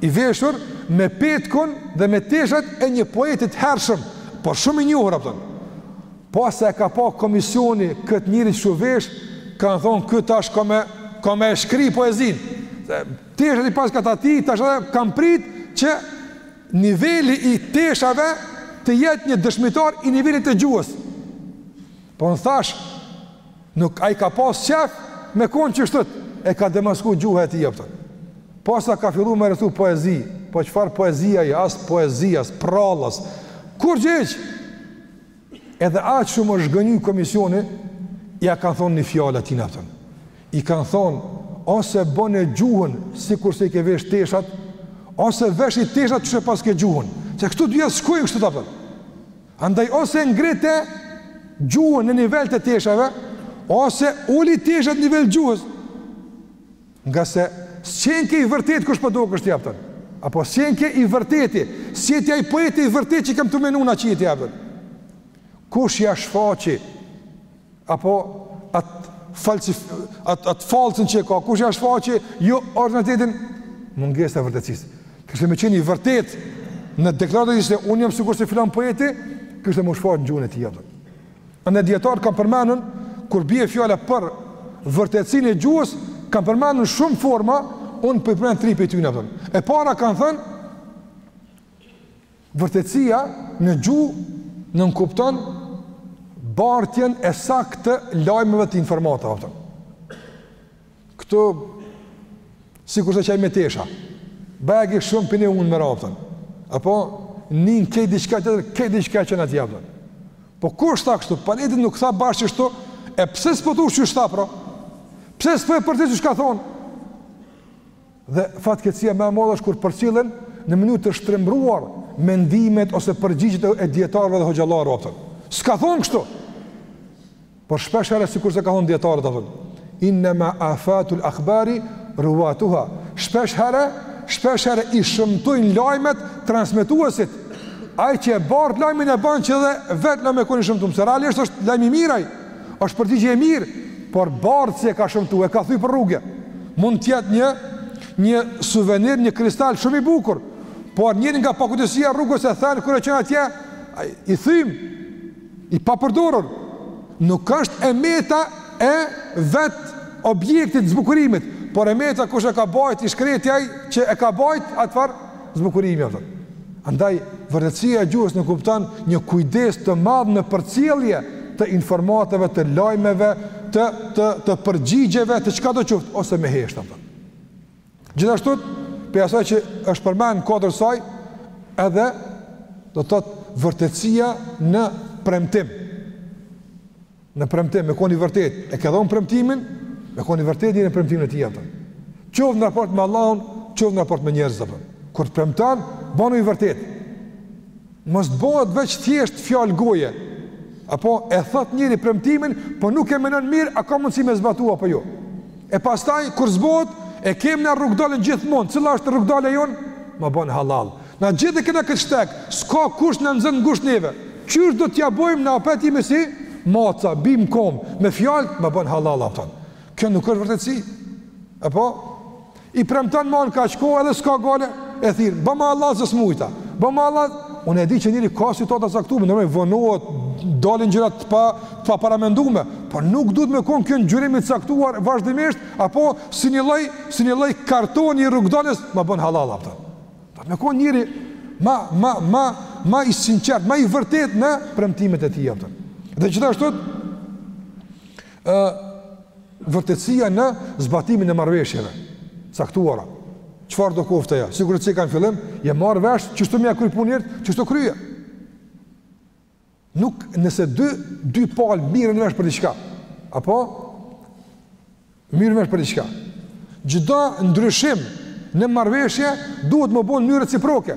i veshur me petkun dhe me teshat e një poeti të hershëm, por shumë i njohur, a kupton. Posa e ka pa komisioni këtë njeri qysh u vesh, kanë thonë ky tash ka me ka me shkri poezinë. Teshat i paska të atij, tash edhe kanë prit që niveli i teshave të jetë një dëshmitar i nivelit të gjuhës. Po unë thash, nuk ai ka pas qejf me kon qeshtu, e ka demasku gjuha e tij, a kupton. Posa ka fillu me recitu poezi, po çfarë poezie ai, as poezi, as prallë, as kurgjë, Edhe aq shumë është zhgënjy komisioni, ia kanë thonë një fjalë atij, a kupton. I kanë thonë, ose bëne gjuhën, sikurse i ke vesh teshat, ose veshi teshat qysh e paske gjuhën. Se këto dyja s'shkojnë kështu, a kupton. Andaj, ose ngrite gjuhën në nivel të teshave, ose uli teshat në nivel të gjuhës. Ngase s'qenke i vërtetë qysh po dukesh ti, a kupton. Apo s'qenke i vërteti, s'qenke ai poeti i vërtetë që kem menu na që je ti, a kupton. Kush ia shfaqi, apo atë falcif, atë at fallcën që e ka, kush ia shfaqi joorigjinalitetin, mungesa e vërtetësisë. Kishte me qenë i vërtetë, në deklaratë të tij se unë jam sikurse filan poeti, kishte me u shfaq në gjuhën e tij, a kupton. Andaj dijetarët kanë përmendur kur bie fjala për vërtetësinë e gjuhës, kanë përmendur shumë forma, unë po i përmend tri prej tyre, a kupton. E para kanë thënë vërtetësia në gjuhë nënkupton bartjen e saktë të lajmeve të informatave. Këtu, sikurse qaj me tesha, bagi shumë për një unë a kupton, apo nin krejt diçka tjetër, krejt diçka që në të a kupton. Po kush tha kështu? Panetit nuk tha bash qeshtu, e pse s'po thush qysh tha, pra? Pse s'po e përcjell qysh ka thonë? Dhe fatkeqësia më e madhe është kur përcillen në mënyrë të shtrembruar mendimet ose përgjigjet e dijetarëve dhe hoxhallarëve, a kupton. S'ka thon kështu. Por shpesh herë sikurse ka thënë dijetarët apo inna ma afatul akhbari ruwatuha. Shpesh herë, shpesh herë i shëmtojnë lajmet transmetuesit. Ai që e bart lajmin e bën që edhe vetë lajmi me kon i shëmtum, se realisht është lajm i mirë ai. Është përgjigje e mirë, por bartësi e ka shëmtu, e ka thy për rruge. Mund të jetë një një suvenir, një kristal shumë i bukur, por njëri nga pakujdesia rrugës e then kur e çon atje, ai i thym I papërdorur nuk është e meta e vet objektit zbukurimit, por e meta kush e ka bajt i shkreti ai që e ka bajt atëfar zbukurimi atë. Andaj vërtetësia e gjuhës nënkupton një kujdes të madh në përcjellje të informatave, të lajmeve, të të të përgjigjeve të çkado qoftë ose me heshtë atë. Gjithashtu, prej asaj që është përmend në kuadër saj, edhe do të thotë vërtetësia në premtim. Në premtim, me kon i vërtetë, e ke dhonë premtimin, me kon i vërtetë njeri në premtimin e tij. Qoftë në raport me Allahun, qoftë në raport me njerëz. Kur të premton, banu i vërtetë. Mos të bëhet veç thjesht fjalë goje. Apo e thot njëri premtimin, po nuk e menon mirë, a ka mundësi me zbatu apo jo. E pastaj kur s'bohet, e kem na rrugëdaljen gjithmonë, cila është rrugëdalja jonë? Ma bon hallall. Na gjithë e kena këtë shteg, s'ka kush na nxën ngusht neve. Qysh do t'ia bëjmë na apet jemi si maca, bim n'kom, me fjalë ma bën hallall apo. Kjo nuk është vërtetësi. Apo I premton man kaq kohë edhe s'ka gajle, e thirr, "Pasha Allah se s'mujta. Pasha Allah." Unë e di që njeri ka situata të caktuara, ndonjëherë vonohet, dalin gjëra të pa të paparamenduara, por nuk duhet me kon kjo ngjyrim i caktuar vazhdimisht apo si një lloj si një lloj karton i rrugëdaljes, "Ma bën hallall aftë." Duhet me kon njeri më më më më i sinqert, më i vërtetë në premtimet e tij aftë. Dhe gjithashtu ë Vërtetësia në zbatimin e marrëveshjeve caktuara. Çfarëdo qoftë ajo? Sigurisht që ka n'fillim, je marr vesh qështu me kry punët, qështu kryje. Nuk nëse dy dy palë mirën vesh për diçka. Apo mirën vesh për diçka. Çdo ndryshim në marrëveshje duhet m'u bo n'mënyrë reciproke.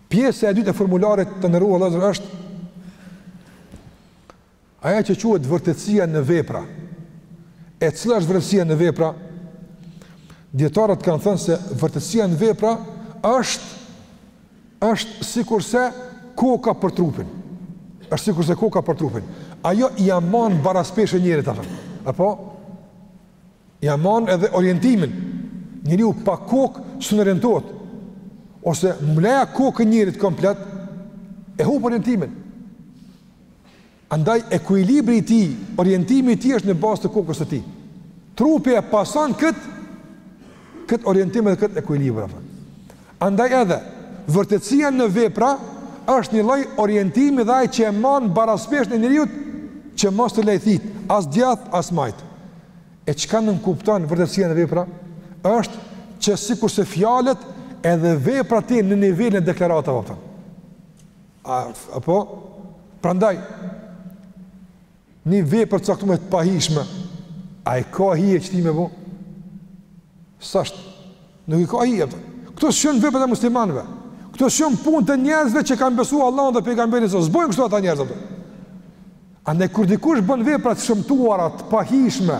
Pjesa e dytë e formularit të nderuar vëllezër është aja që quhet vërtetësia në vepra. E cila është vërtetësia në vepra? Dijetarët kanë thënë se vërtetësia në vepra është është sikurse koka për trupin. Është sikurse koka për trupin. Ajo ia man baraspeshën njerit, a thëmë. Apo? Ia man edhe orientimin. Njeriu pa kokë s'un orientohet. Ose mloja kokën njerit komplet, e hup orientimin. Andaj, ekuilibri i tij, orientimi i tij është në bazë të kokës së tij. Trupi e pason këtë, këtë orientim edhe këtë ekuilibër. Andaj edhe, vërtetësia në vepra është një lloj orientimi dhe ai që e mban barazpeshën e njeriut që mos të lajthit, as djath, as majt. E çka nënkupton vërtetësia në vepra? Është që sikurse fjalët edhe veprat të jenë në nivelin e deklaratave, apton? Apo? Prandaj, Një vepër të caktume të pahijshme, a e ka hije që ti me bo? S'është. Nuk e ka hije, apton. Këto s'janë veprat e muslimanëve. Këto s'janë punët e njerëzve që kanë besuar Allahun dhe pejgamberin se s'bojnë kështu ata njerëz, apton. Andaj kur dikush bën vepra të shëmtuara, të pahijshme,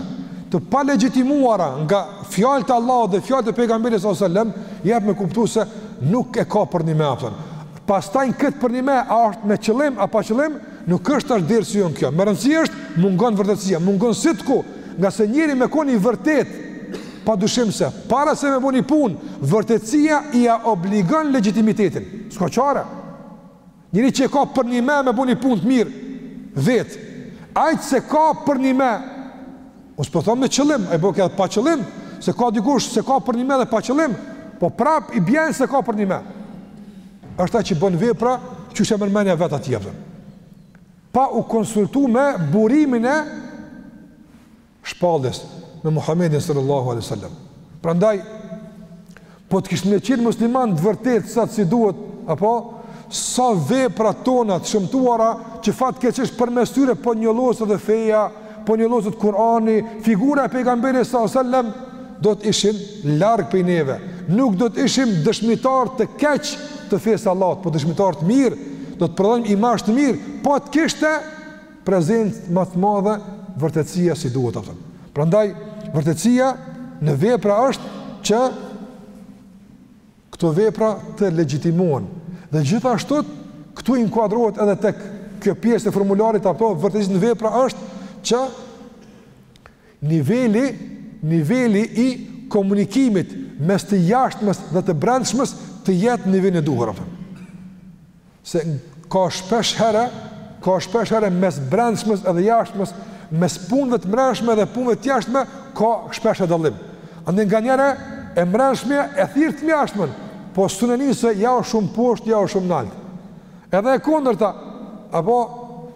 të palegjitimuara nga fjalët e Allahut dhe fjalët e pejgamberit sallallahu alajhi wasallam, jep me kuptu se nuk e ka përnime, apton. Pastaj kët përnime është me qëllim apo pa qëllim, Nuk është as dersi jonë kjo. Me rëndësi është, mungon vërtetësia, mungon sidku, ngase njeri me kon i vërtetë, pa dyshim se, para se me bo një punë, vërtetësia ia obligon legjitimitetin, s'ka qare. Njeri që e ka përnime me bo një punë të mirë, vet, ai që s'e ka përnime, Un s'po thom me qëllim, e bo këtë pa qëllim, se ka dikush s'e ka përnime edhe pa qëllim, po prap i bjen s'e ka përnime. Është ai që bën vepra, qysh ia merr menja e vet atij, apton. Pa u konsultu me burimin e shpalljes me Muhammedin sallallahu alai sallam. Pra ndaj, Po të kishte me qenë muslimanë të vërtetë sa të si duhet, apo, sa vepra tona të shëmtuara që fatkeqësisht përmes tyre po njolloset edhe feja, po njolloset Kurani, figura e pejgamberit sallallahu alai sallam, do të ishin larg prej neve, nuk do të ishim dëshmitarë të keq të fesë Allahut, po dëshmitarë të mirë, do të prodhonim imazh të mirë, po të kishte prezencë më të madhe vërtetësia si duhet, apton. Prandaj vërtetësia në vepra është që këto vepra të legjitimohen. Dhe gjithashtu këtu inkuadrohet edhe tek kjo pjesë e formularit, apton, vërtetësi në vepra është që niveli niveli i komunikimit mes të jashtmes dhe të brendshmes të jetë në nivelin e duhur apo. Se ka shpesh herë, ka shpesh herë mes brendshmës edhe jashtmës, mes punëve të mbrendshme dhe punëve të jashtme ka shpesh e dallim. Andaj nganjëherë e mbrendshmja e thirr të jashtmën, po s'u nin, se ja është shumë poshtë, ja është shumë lart. Edhe e kundërta, apo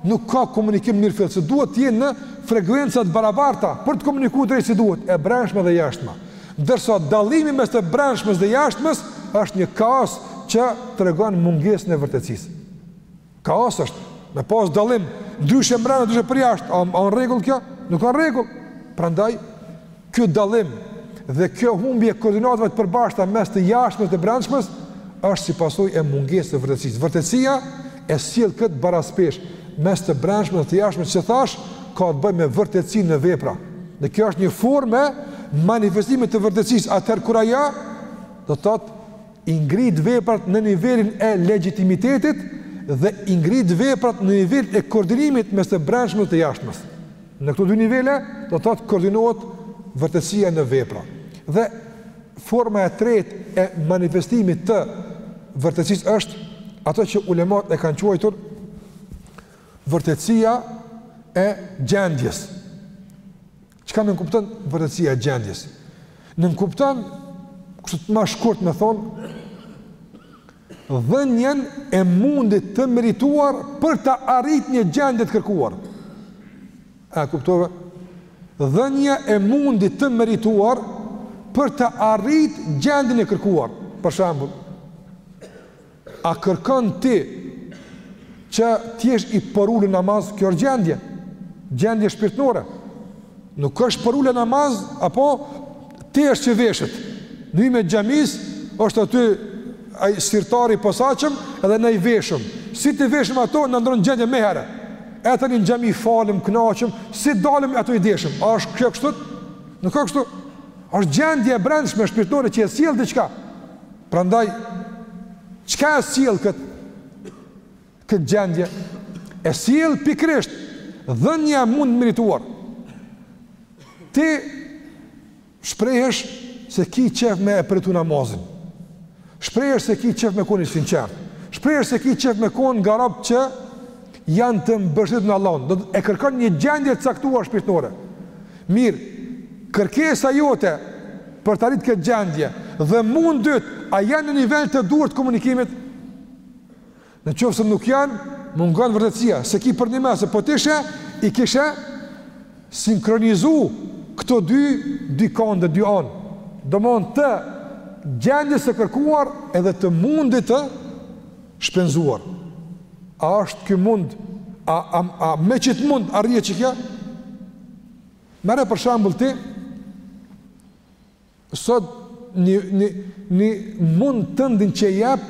nuk ka komunikim mirëfill, se duhet të jenë në frekuenca të barabarta për të komunikuar drejt si duhet, e brendshmja dhe e jashtmja. Ndërsa dallimi mes të brendshmes dhe jashtmes është një kaos që tregon mungesën e vërtetësisë. Kaos është, me pas dallim, ndryshe mbrenda, ndryshe për jashtë, a në rregull kjo? Nuk â n'rregull. Prandaj ky dallim dhe kjo humbje e koordinatave të përbashkëta mes të jashtmes dhe brendshmes është si pasojë e mungesë së vërtetësisë. Vërtetësia e sjell këtë baraspeshë mes të brendshmes dhe të jashtmes që thashë ka të bëjë me vërtetësinë në vepra. Dhe kjo është një formë e manifestimit të vërtetësisë, atëherë kur ajo do të thotë i ngrit veprat në nivelin e legjitimitetit dhe i ngrit veprat në nivelin e koordinimit mes të brendshmes dhe të jashtmes. Në këto dy nivele do të thotë koordinohet vërtetësia në vepra. Dhe Forma e tretë e manifestimit të vërtetësisë është ato që ulemat e kanë quajtur vërtetësia e gjendjes. Çka nënkupton vërtetësia e gjendjes? Nënkupton kështu t'ma shkurt me thon dhënien e mundit të merituar për ta arrit një gjendje të kërkuar. A kuptove? Dhënia e mundit të merituar për ta arrit gjendjen e kërkuar. Për shembull, a kërkon ti që t'jesh i përulur në namaz, kjo është gjendje, gjendje shpirtnore. Nuk është përulja në namaz, apo tishë që veshet, në hymje t'xhamisë, është aty ai sirtar i posaçëm edhe na i veshim. Si t'i veshim ato, na ndrron gjendja meherë. E tani n'xhami falem, knaqem, si dalim ato i deshim. A është kjo kështu? Nuk â kështu. Asht gjendje e brendshme, shpirtnore që e sjell diçka. Prandaj, çka e sjell këtë? këtë gjendje? E sjell pikërisht dhënia e mundit t'merituar. Ti shprehesh se ki qef me e përjetu namazin. Shprehesh se ki qef me kon i sinqert. Shprehesh se ki qef me kon nga rob që janë të mbështetur në Allahun. Do të e kërkon një gjendje të caktuar shpirtnore. Mirë, kërkesa jote për të arritur këtë gjendje dhe mundi yt a janë në nivel të duhur të komunikimit? Në qoftë se nuk janë, mungon vërtetësia, s'e ki përnime, se po të ishe, i kishe sinkronizu këto dy, dy kanë dhe dy janë. Domethënë të gjendjes të kërkuar edhe të mundit të shpenzuar. A është ky mund, a, a, a me qit mund arrihet qikjo? Merre për shembull ti, Sot një një një mund tëndin që jep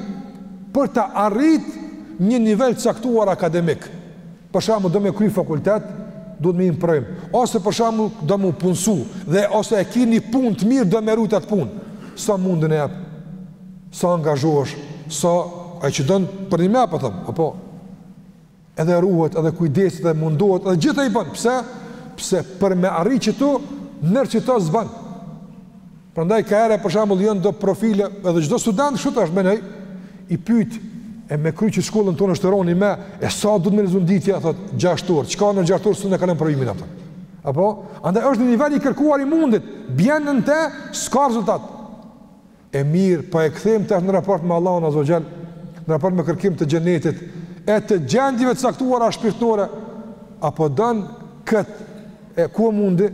për ta arrit një nivel të caktuar akademik. Për shembull, do me kry fakultet, duhet me u provu. Ose për shembull, do me u punësu dhe ose e ke një punë të mirë do me rujt atë punë. Sa mundin e jep? Sa angazhohesh? Sa ai që don përnime, po them, apo edhe ruhet, edhe kujdeset, edhe mundohet, edhe të gjitha i bën. Pse? Pse për me arrit qëtu, nën qito s'ban. Prandaj ka herë, për shembull, janë do profile, edhe çdo student, kështu është mendoj, i pyt, e me kry që shkollën tonë është të roni me, e sa duhet me lexu në ditë, thot, gjashtë orë, çka nën gjashtë orë, s'un e kalon provimin, ato. Apo? Andaj është një nivel i kërkuar i mundit, bjen nën te, s'ka rezultat. e mirë, pa e kthejmë tash në raport me Allahun Azza wa Jall, në raport me kërkim të xhenetit e të gjendjeve të caktuara shpirtërore, apo don kët e ku mundi?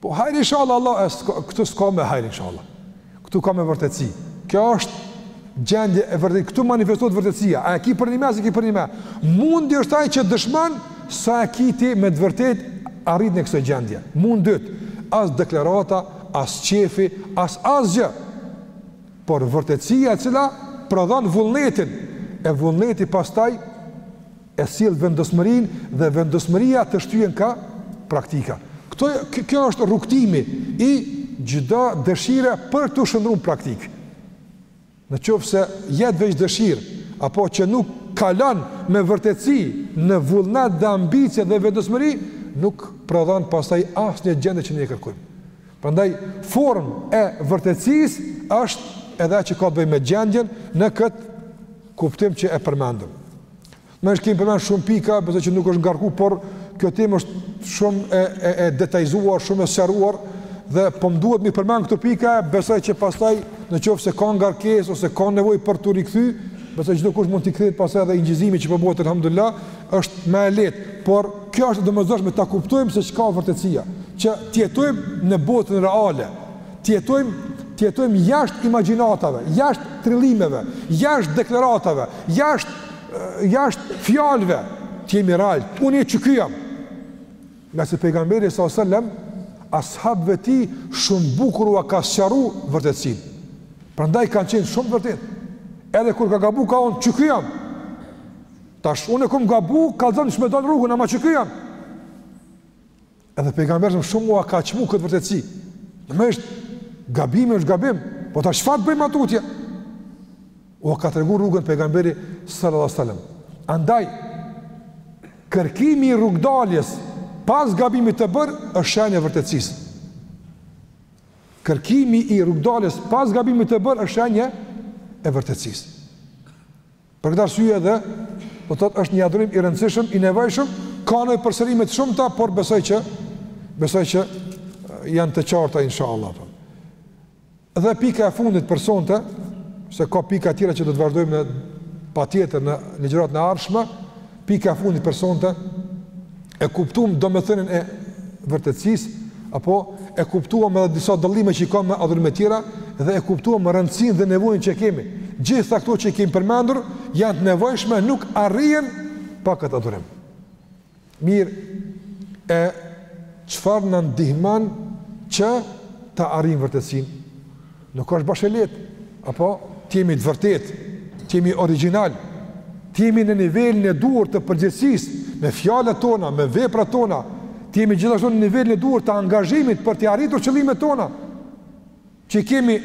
Po hajr inshallah Allah, e këtu s'ka me hajr inshallah. Këtu ka me vërtetësi. Kjo është gjendje e vërtetë. Këtu manifestohet vërtetësia. A e ki përnime, s'e ki përnime. Mundi është ai që dëshmon sa e ki ti me të vërtetë arrit në kësoj gjendje. Mundit as deklarata as qejfi, as asgjë. Por vërtetësia e cila prodhon vullnetin, e vullneti pastaj e sjell vendosmërinë dhe vendosmëria të shtyen ka praktika. Këto kjo është rrugëtimi i çdo dëshire për t'u shndërru në praktikë. Në qoftë se jet veç dëshirë, apo që nuk kalon me vërtetësi në vullnet dhe ambicie dhe vendosmëri, nuk prodhon pastaj asnjë gjendje që ne e kërkojmë. Prandaj formë e vërtetësisë është edhe ajo që ka të bëjë me gjendjen në këtë kuptim që e përmendëm. Meqë kemi përmend shumë pika, besoj që nuk është ngarku, por kjo temë është shumë e, e, e detajzuar, shumë e sqaruar, dhe po më duhet m'i përmend këto pika, besoj që pastaj në qoftë se ka ngarkesë, ose ka nevojë për t'u rikthy, besoj çdokush mund t'i kthehet pastaj edhe incizimit që po bëhet elhamdulilah, është më e lehtë, por kjo është domosdoshme, ta kuptojmë se çka vërtetësia, që të jetojmë në botën reale, të jetojmë të jetojmë jashtë imagjinatave, jashtë trillimeve, jashtë deklaratave, jashtë jashtë fjalëve, të jemi real. Unë qyky jam. Ngase pejgamberi salla salam ashabëve tij shumë bukur ua ka sqaru vërtetësinë. Prandaj kanë qenë shumë të vërtetë. Edhe kur ka gabu ka thonë qyky jam. Tash unë e kom gabu, kallzom, çma don rrugën ama qyky jam. Edhe pejgamberi shumë ua ka çmu këtë vërtetësi. Domethënë gabimi është gabim, po tash çfarë bëjmë ma tutje? Ua ka tregu rrugën pejgamberi sallallahu alajhi wasallam. Andaj kërkimi i rrugdaljes pas gabimit të bërë është shenjë e vërtetësisë. Kërkimi i rrugdaljes pas gabimit të bërë është shenjë e vërtetësisë. Për këtë arsye edhe, do të thotë është një adhurim i rëndësishëm, i nevojshëm, ka nevojë përsërime të shumta, por besoj që besoj që janë të qarta inshallah. Dhe pika e fundit për sonte, se ka pika të tjera që do të vazhdojmë ne patjetër në ligjëratën e ardhshme, pika e fundit për sonte e kuptuam domethënien e vërtetësisë, apo e kuptuam edhe disa dallime që i ka me adhurime tjera dhe e kuptuam rëndësinë dhe nevojën që e kemi. Gjitha këto që i kemi përmendur janë të nevojshme, nuk arrihen pa këtë adhurim. Mirë, e çfarë na ndihmon që ta arrijmë vërtetësinë? Nuk është bash e lehtë, apo të jemi të vërtetë, të jemi origjinal, të jemi në nivelin e duhur të përgjegjësisë me fjalët tona, me veprat tona, të jemi gjithashtu në nivelin e duhur të angazhimit për t'i arritur qëllimet tona. Që i kemi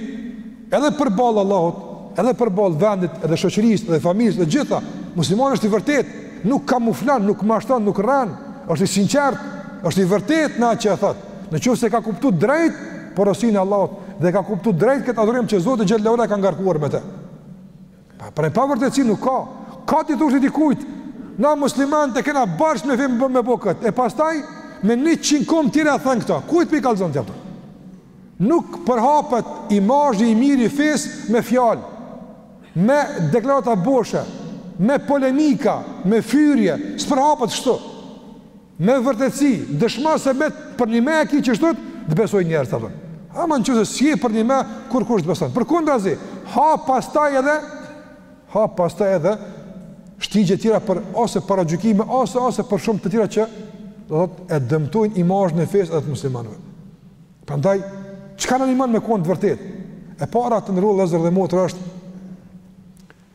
edhe përballë Allahut, edhe përballë vendit dhe shoqërisë dhe familjes dhe gjitha. Muslimani është i vërtetë, nuk kamuflon, nuk mashton, nuk rran, është i sinqertë, është i vërtetë në atë që e thotë. Në qoftë se ka kuptu drejt porosinë e Allahut dhe e ka kuptu drejt këtë adhurim që Zoti xhel-le ve ala e ka ngarkuar me të. Pra pa vërtetësi nuk ka. Ka ti thush dikujt, na muslimanët e kena bash me fe me bo kët. E pastaj me 100 kom tjera e then këto. Kujt p'i kallzon ti ato? Nuk përhapet imazhi i mirë i fesë me fjalë. Me deklarata boshe, me polemika, me fyrje, s'përhapet kështu. Me vërtetësi, dëshmo se vërtet përnjëmend e ki qështu, të besojnë njerëz, të pranojnë. Ama në qoftë se s'je përnjëmend, kurkush s'të beson. Përkundrazi, hap pastaj edhe, hap pastaj edhe, shtigje tjera për ose paragjykime, ose, ose për shumë të tjera që do thotë e dëmtojnë imazhin e fesë edhe të muslimanëve. Prandaj, çka na ndihmon me konë të vërtetë? E para të nderuar vllezër dhe motra është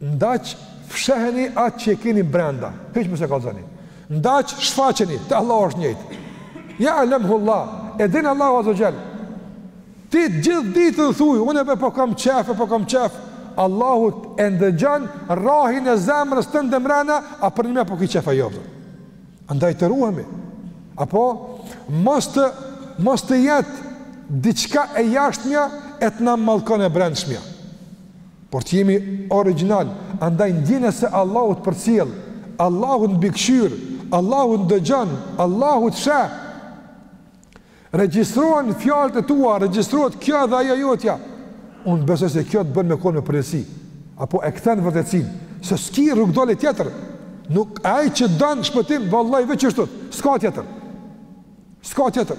N'daç fsheheni atë që e keni brenda, hiç mos e kallzoni. N'daç shfaqeni, te Allahu është njëjtë. Ja'lamuhu Allah, e din Allahu azze ue xhel. Ti gjithë ditën thuj, unë e po kam qef, e po kam qef. Allahu e ndëgjon rrahjen e zemrës tënde mrena, a përnime po ki qef a jo. Andaj të ruhemi. Apo mos të mos të jetë diçka e jashtmja e të na mallkon e brendshmja. Por të jemi origjinal, andaj ndjenja se Allahu të përcjell, Allahu të mbikëqyr, Allahu të dëgjon, Allahu të sheh. Regjistrohen fjalët e tua, regjistrohet kjo dhe ajo jotja. Unë besoj se kjo të bën me kon me përgjegjësi, apo e kthen vërtetësinë, se s'ki rrugëdalje tjetër. Nuk ai që don shpëtim, vallahi veç ashtu, s'ka tjetër. S'ka tjetër.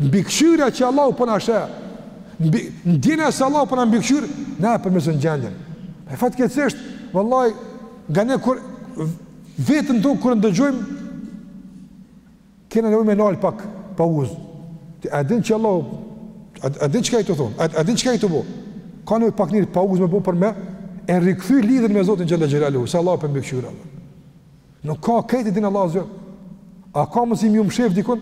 Mbikëqyrja që Allahu po na sheh, ndjenja se Allahu po na mbikëqyr, na e përmirëson gjendjen. E fatkeqësisht, vallahi, nganiherë veten ton kur ndëgjojmë kena nevojë me nal pak pauzë. Ti a din që Allahu a, a din çka je tu thon? A, a din çka je tu bo? Ka nevojë pak një pauzë me bo për me e rikthy lidhjen me Zotin xhelle xhelaluhu, se Allahu po mbikëqyr. Nuk ka krejt e din Allahu azze ue xhel. A ka mundsi m'ju mshef dikun?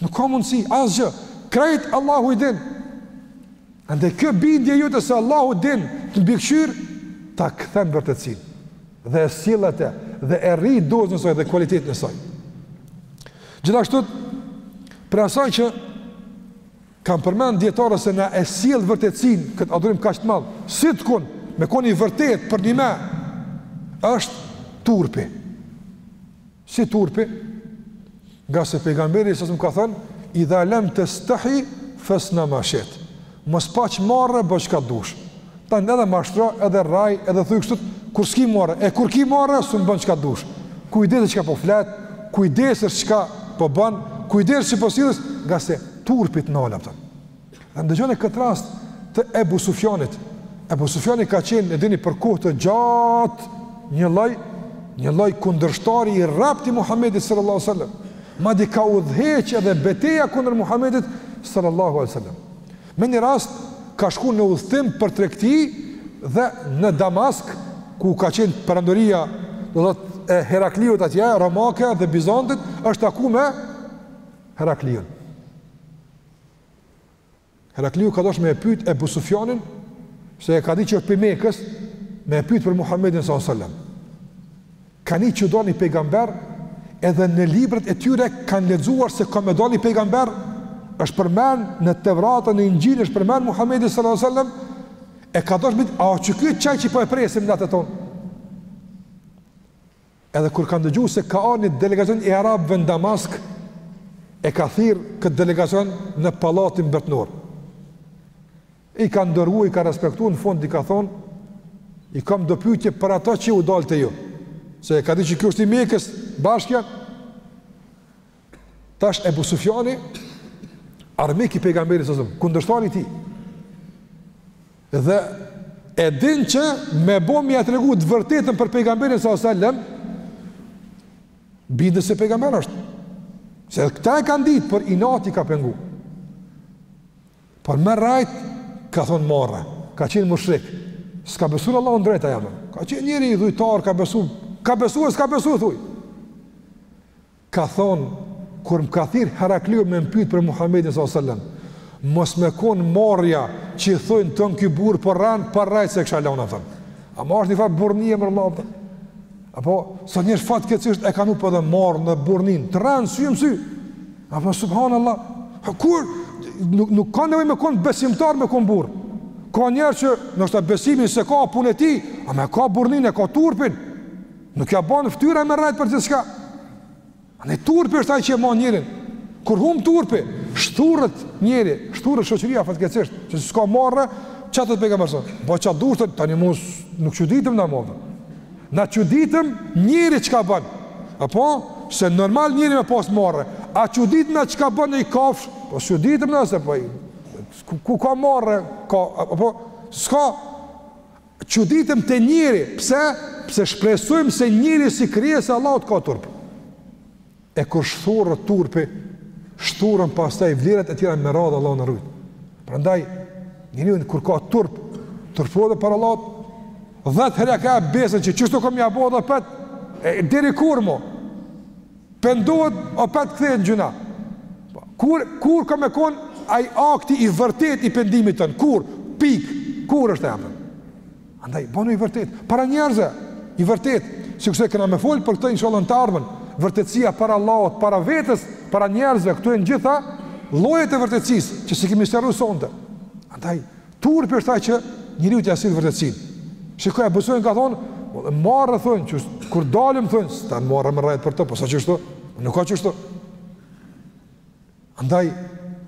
Nuk ka mundsi asgjë. Krejt Allahu i din. Andaj kjo bindje jote se Allahu din të mbikëqyr ta kthen vërtetësin. Dhe ta sjell atë dhe e rrit dozën e saj dhe kualitetin e saj. Gjithashtu prej asaj që Kanë përmend dijetarët se na e sjell vërtetësinë këtë adhurim kaq të madh, sidkun, me qenë i vërtetë përnime, është turpi. Si turpi? Nga se pejgamberi s.a.s. ka thënë, idha lem testehi, fasna ma shit. Mos paç marrë, bë çka dush. Tani edhe mashtro, edhe rraj, edhe thuj kështu, kur s'ki marrë, e kur ki marrë, s'mun bon çka dush. Kujdesesh çka po flet, kujdesesh çka po bën, kujdesesh qysh po sillesh, nga se turpi t'nal apet. Dhe ndëgjone këtë rast të Ebu Sufjanit. Ebu Sufjani ka qenë, e dini, për kohë të gjatë një lloj, një lloj kundërshtari i rreptë i Muhammedit sallallahu sallam. Madje ka udhëheq edhe beteja kundër Muhammedit sallallahu sallam. Me një rast, ka shku në udhëtim për tregti dhe në Damask, ku ka qenë perandoria do të thotë e Herakliut atje, Romake dhe bizantine, është taku me Herakliun. Herakliu ka dasht me e pyt Ebu Sufjanin, se e ka di që është prej Mekës, me e pyt për Muhammedin s.a.s. Ka ni që del ni pejgamber edhe në librat e tyre kanë lexuar se ka me dalë një pejgamber, është përmend në Tevrat e në Inxhil është përmend Muhamedi sallallahu alaihi wasallam, e ka dasht me dit a osht ky çaj që po e presim na të tonë. Edhe kur kanë dëgjuar se ka ardhur një delegacion i arabëve në Damask, e ka thirr këtë delegacion në pallatin mbretnor. I ka nderu, i ka respektu, në fund i ka thonë, i kam do pyetje për ata që u dalë te ju, se e ka di që kjo është i Mekës, bashkja, tash Ebu Sufjani, armik i pejgamberit s.a.s., kundërshtar i tij, dhe e din që me bo me ia tregu të vërtetën për pejgamberin s.a.s., bindet se pejgamber është, se këta e kanë ditë, por inati i ka pengu, Por me rrejt, ka thonë marra, ka qenë mushrik, s'ka besu në Allahun drejt, ama, ka qenë njeri idhujtar, ka besu, ka besu e s'ka besu, thuj. Ka thonë, kur më ka thirrë Herakliu me më pytë për Muhammedin s.a.s. Mos me konë marrja që i thonë të tonë ky burrë po rren, për rrejt se kësha launa, thënë. Ama është një far burrni e marre launa, Apo, sa njeri fatë këtë e ka nuk për po dhe marren e burrnin, të rren sy më sy. Apo subhanallah, kur nuk nuk ka nevojë me kon besimtar me kon burr. Ka njeri që ndoshta besimin s'e ka, punë e tij, ama e ka burrnin e ka turpin. Nuk ja bën fytyra me rrejt për gjithçka. E ne turpi është ai që mban njerin. Kur hup turpi, shthuret njeri, shthuret shoqëria fatkeqësisht, që s'ka marre, çat tha pejgamberi. Bon çka t'dush, tani mos nuk çuditemi na mot. Na çuditemi njeri çka bën. Apo se normal njeri me pas marre. A çuditemi na çka bën i kafsh? Po s'çuditemi na se po. Ku, ku ka marre? Ka apo s'ka? Çuditemi te njeri. Pse? Pse shpresojmë se njeri si krijesë e Allahut ka turp. E kur shthuret turpi, shthuren pastaj vlerat e tjera me radhë Allahu na rujt. Prandaj njeriu kur ka turp, turpohet para Allahut. Dhjetë herë ia jep besën që s'do kam me e bo edhe opet e deri kur mo. Pendohet opet kthehet gjynah. Po, kur kur ka me kon ai akti i vërtet i pendimit ton? Kur? Pik. Kur është ai? Andaj, bënu i vërtet, para njerëzve, i vërtet, sikurse kena me folë për këtë, inshallah në të ardhmen, vërtetësia para Allahut, para vetes, para njerëzve, këtu janë gjitha llojet e vërtetësis, që s'i kemi shterru sonte. Andaj, turpi është ai që njeriut ia sjell vërtetësinë. Shiko, Ebu Sufjani ka thonë, po m'vjen marre, thonë, që kur dalim, thonë, s'pat marre me rrejt për të, po s'o qashtu, nuk o qashtu. Andaj,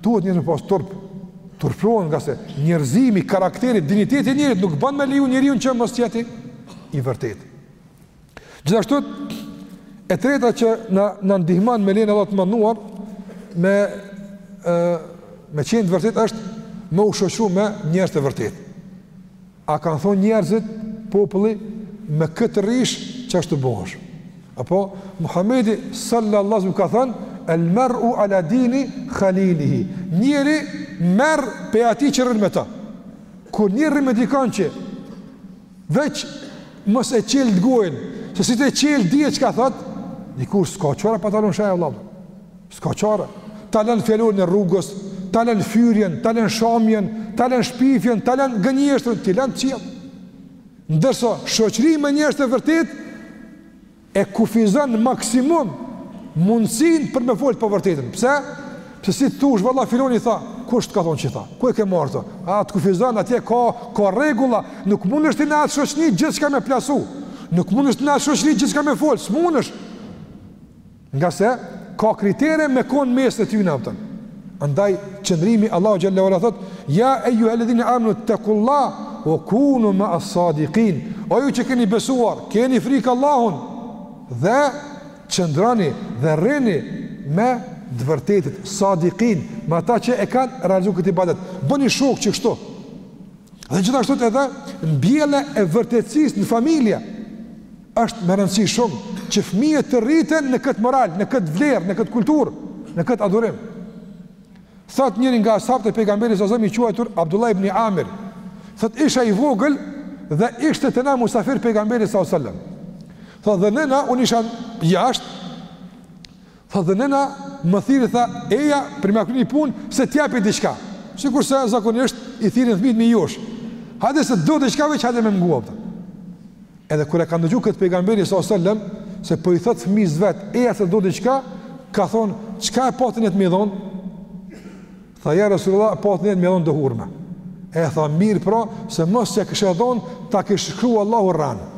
duhet njeri me pas turp, turpruhen ngase njerëzimi, karakteri, dinjiteti i njerit nuk ban me leju njeriun që mos t'jetë i vërtetë. Gjithashtu, e treta që na, na ndihman me le ne dhe të mundur, me, e, me qenë të vërtetë është me u shoqnu me njerëz të vërtetë. A kanë thonë njerëzit, populli, me kë të rrish ashtu bohesh. Apo, Muhammedi salallahu alejhi selem ka thënë, el meru ala dini khalilihi. Njeri merr pej atij që rrin me ta. Kur njeri rrin me dikan që, veç mos e çeltë gojën, se si ta çelë dije çka thotë, dikur s'ka çare pa ta lon sharje Allah. S'ka çare, ta lënë fjalorin e rrugës, ta lënë fyrjen, ta lënë shamjen, ta lënë shpifjen, ta lënë gënjeshtrën, t'i lënë të qetë. Ndërsa, shoqëria me njerëz të vërtetë, e kufizon në maksimum mundësinë për me folë të pavërtetën. Pse? Pse si të thush, valla filoni tha, kush të ka thonë që i tha? Ku e ke marrë ti? A, të kufizon, atje ka, ka rregulla, nuk mundesh ti në atë shoqni gjithçka me plasu. Nuk mundesh ti në atë shoqni gjithçka me folë, s'munesh. Ngase, ka kritere me konë mesin e tyne, a kupton. Andaj, qëndrimi Allahu Xhelle ue Ala thot, Ja ejuhel-ledhine amenu itekullah, ue kunu mea sadikin, o ju që keni besuar, keni frikë Allahun, dhe qëndroni dhe rrini me të vërtetit, sadikin, me ata që e kanë realizu kët ibadet. Bëni shokë qi kështu. Dhe gjithashtu edhe, mbjellja e vërtetësisë në familje, Është me rëndësi shumë që fëmijët të rriten në këtë moral, në këtë vlerë, në këtë kulturë, në këtë adhurim. Thotë njëri nga as'habët e pejgamberit salallahu selem i quajtur Abdullah ibn Amir. Thotë isha i vogël dhe ishte te na musafir pejgamberi salallahu selem. Tha dhe nëna unë isha jashtë. Tha dhe nëna më thirri tha, eja për me kry ni punë se të jap diçka. Sikurse zakonisht i thirrin fëmijët me i josh. Hajde se ta jap diçka veç hajde më ngo. Edhe kur e ka dëgju këtë pejgamberi salallahu selem se po i thot fëmijës vet, eja se ta jap diçka, ka thon, çka e pate nijet me i dhon? Tha ja Resulullah, pata nijet me i dhonë do hurma. E tha mirë pra, se mos t'ia kishe dhonë, ta kish shkru Allahu rrenë.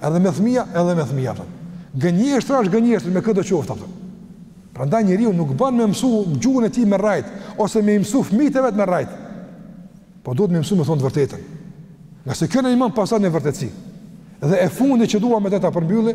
Edhe me fmija, edhe me fmija. A kupton. Gënjeshtra është gënjeshtër, me këdo qoftë. A kupton. Prandaj njeriu nuk banë me mësu gjuhën e tij me rrejt, ose me i mësu fmijt e vet me rrajt. Po duhet me mësu me thonë të vërtetën. Ngase kjo na mban pastaj në vërtetësi. Dhe e fundi që dua me të ta përmbylli,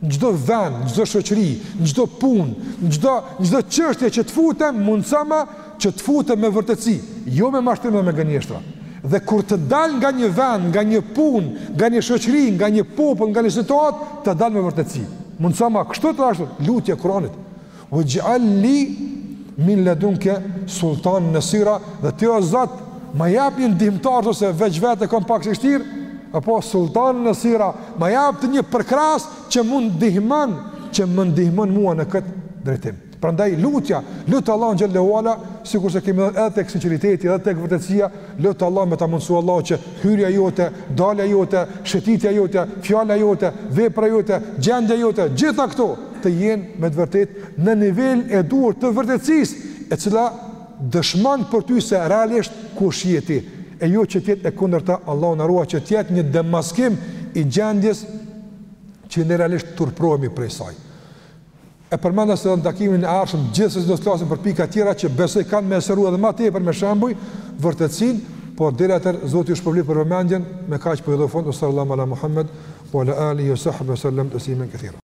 Në çdo vend, në çdo shoqëri, në çdo punë, në çdo në çdo çështje që të futem, mundësoma që të futem me vërtetësi, jo me mashtrime dhe me gënjeshtra. Dhe kur të dal nga një vend, nga një punë, nga një shoqëri, nga një popull, nga një situatë, të dal me vërtetësi. Mundësoma kështu, është lutje e Kur'anit. Waj'al li min ladunka sultan nasira, dhe ti o Zot, ma jap një ndihmtar se veç vetë e kam pak vështirë, apo sultan nasira, ma jap ti një përkras që më ndihmon, që më ndihmon mua në këtë drejtim. Prandaj lutja, lute Allahun xhel-le ue ala, sikurse kemi thënë edhe tek sinqeriteti, edhe tek vërtetësia, lute Allahun me ta mundsu Allahu që hyrja jote, dalja jote, shëtitja jote, fjala jote, vepra jote, gjendja jote, gjitha këto të jenë me të vërtetë në nivelin e duhur të vërtetësisë, e cila dëshmon për ty se realisht kush je ti, e jo që të jetë e kundërta, Allahu na ruaj, që të jetë një demaskim i gjendjes që ne realisht turprohemi prej saj. E përmenda se edhe në takimin e ardhshëm, gjithsesi do të flasim për pika tjera që besoj kanë me e sqaru edhe ma tepër me shembuj, vërtetësin, por deri atëherë, Zoti ju shpërbleftë për vëmendjen, me kaq po i jap fund, ue sal-lallahu ala Muhammed, ue ala alihi, ue sahbihi, ue sel-leme teslimen kethira.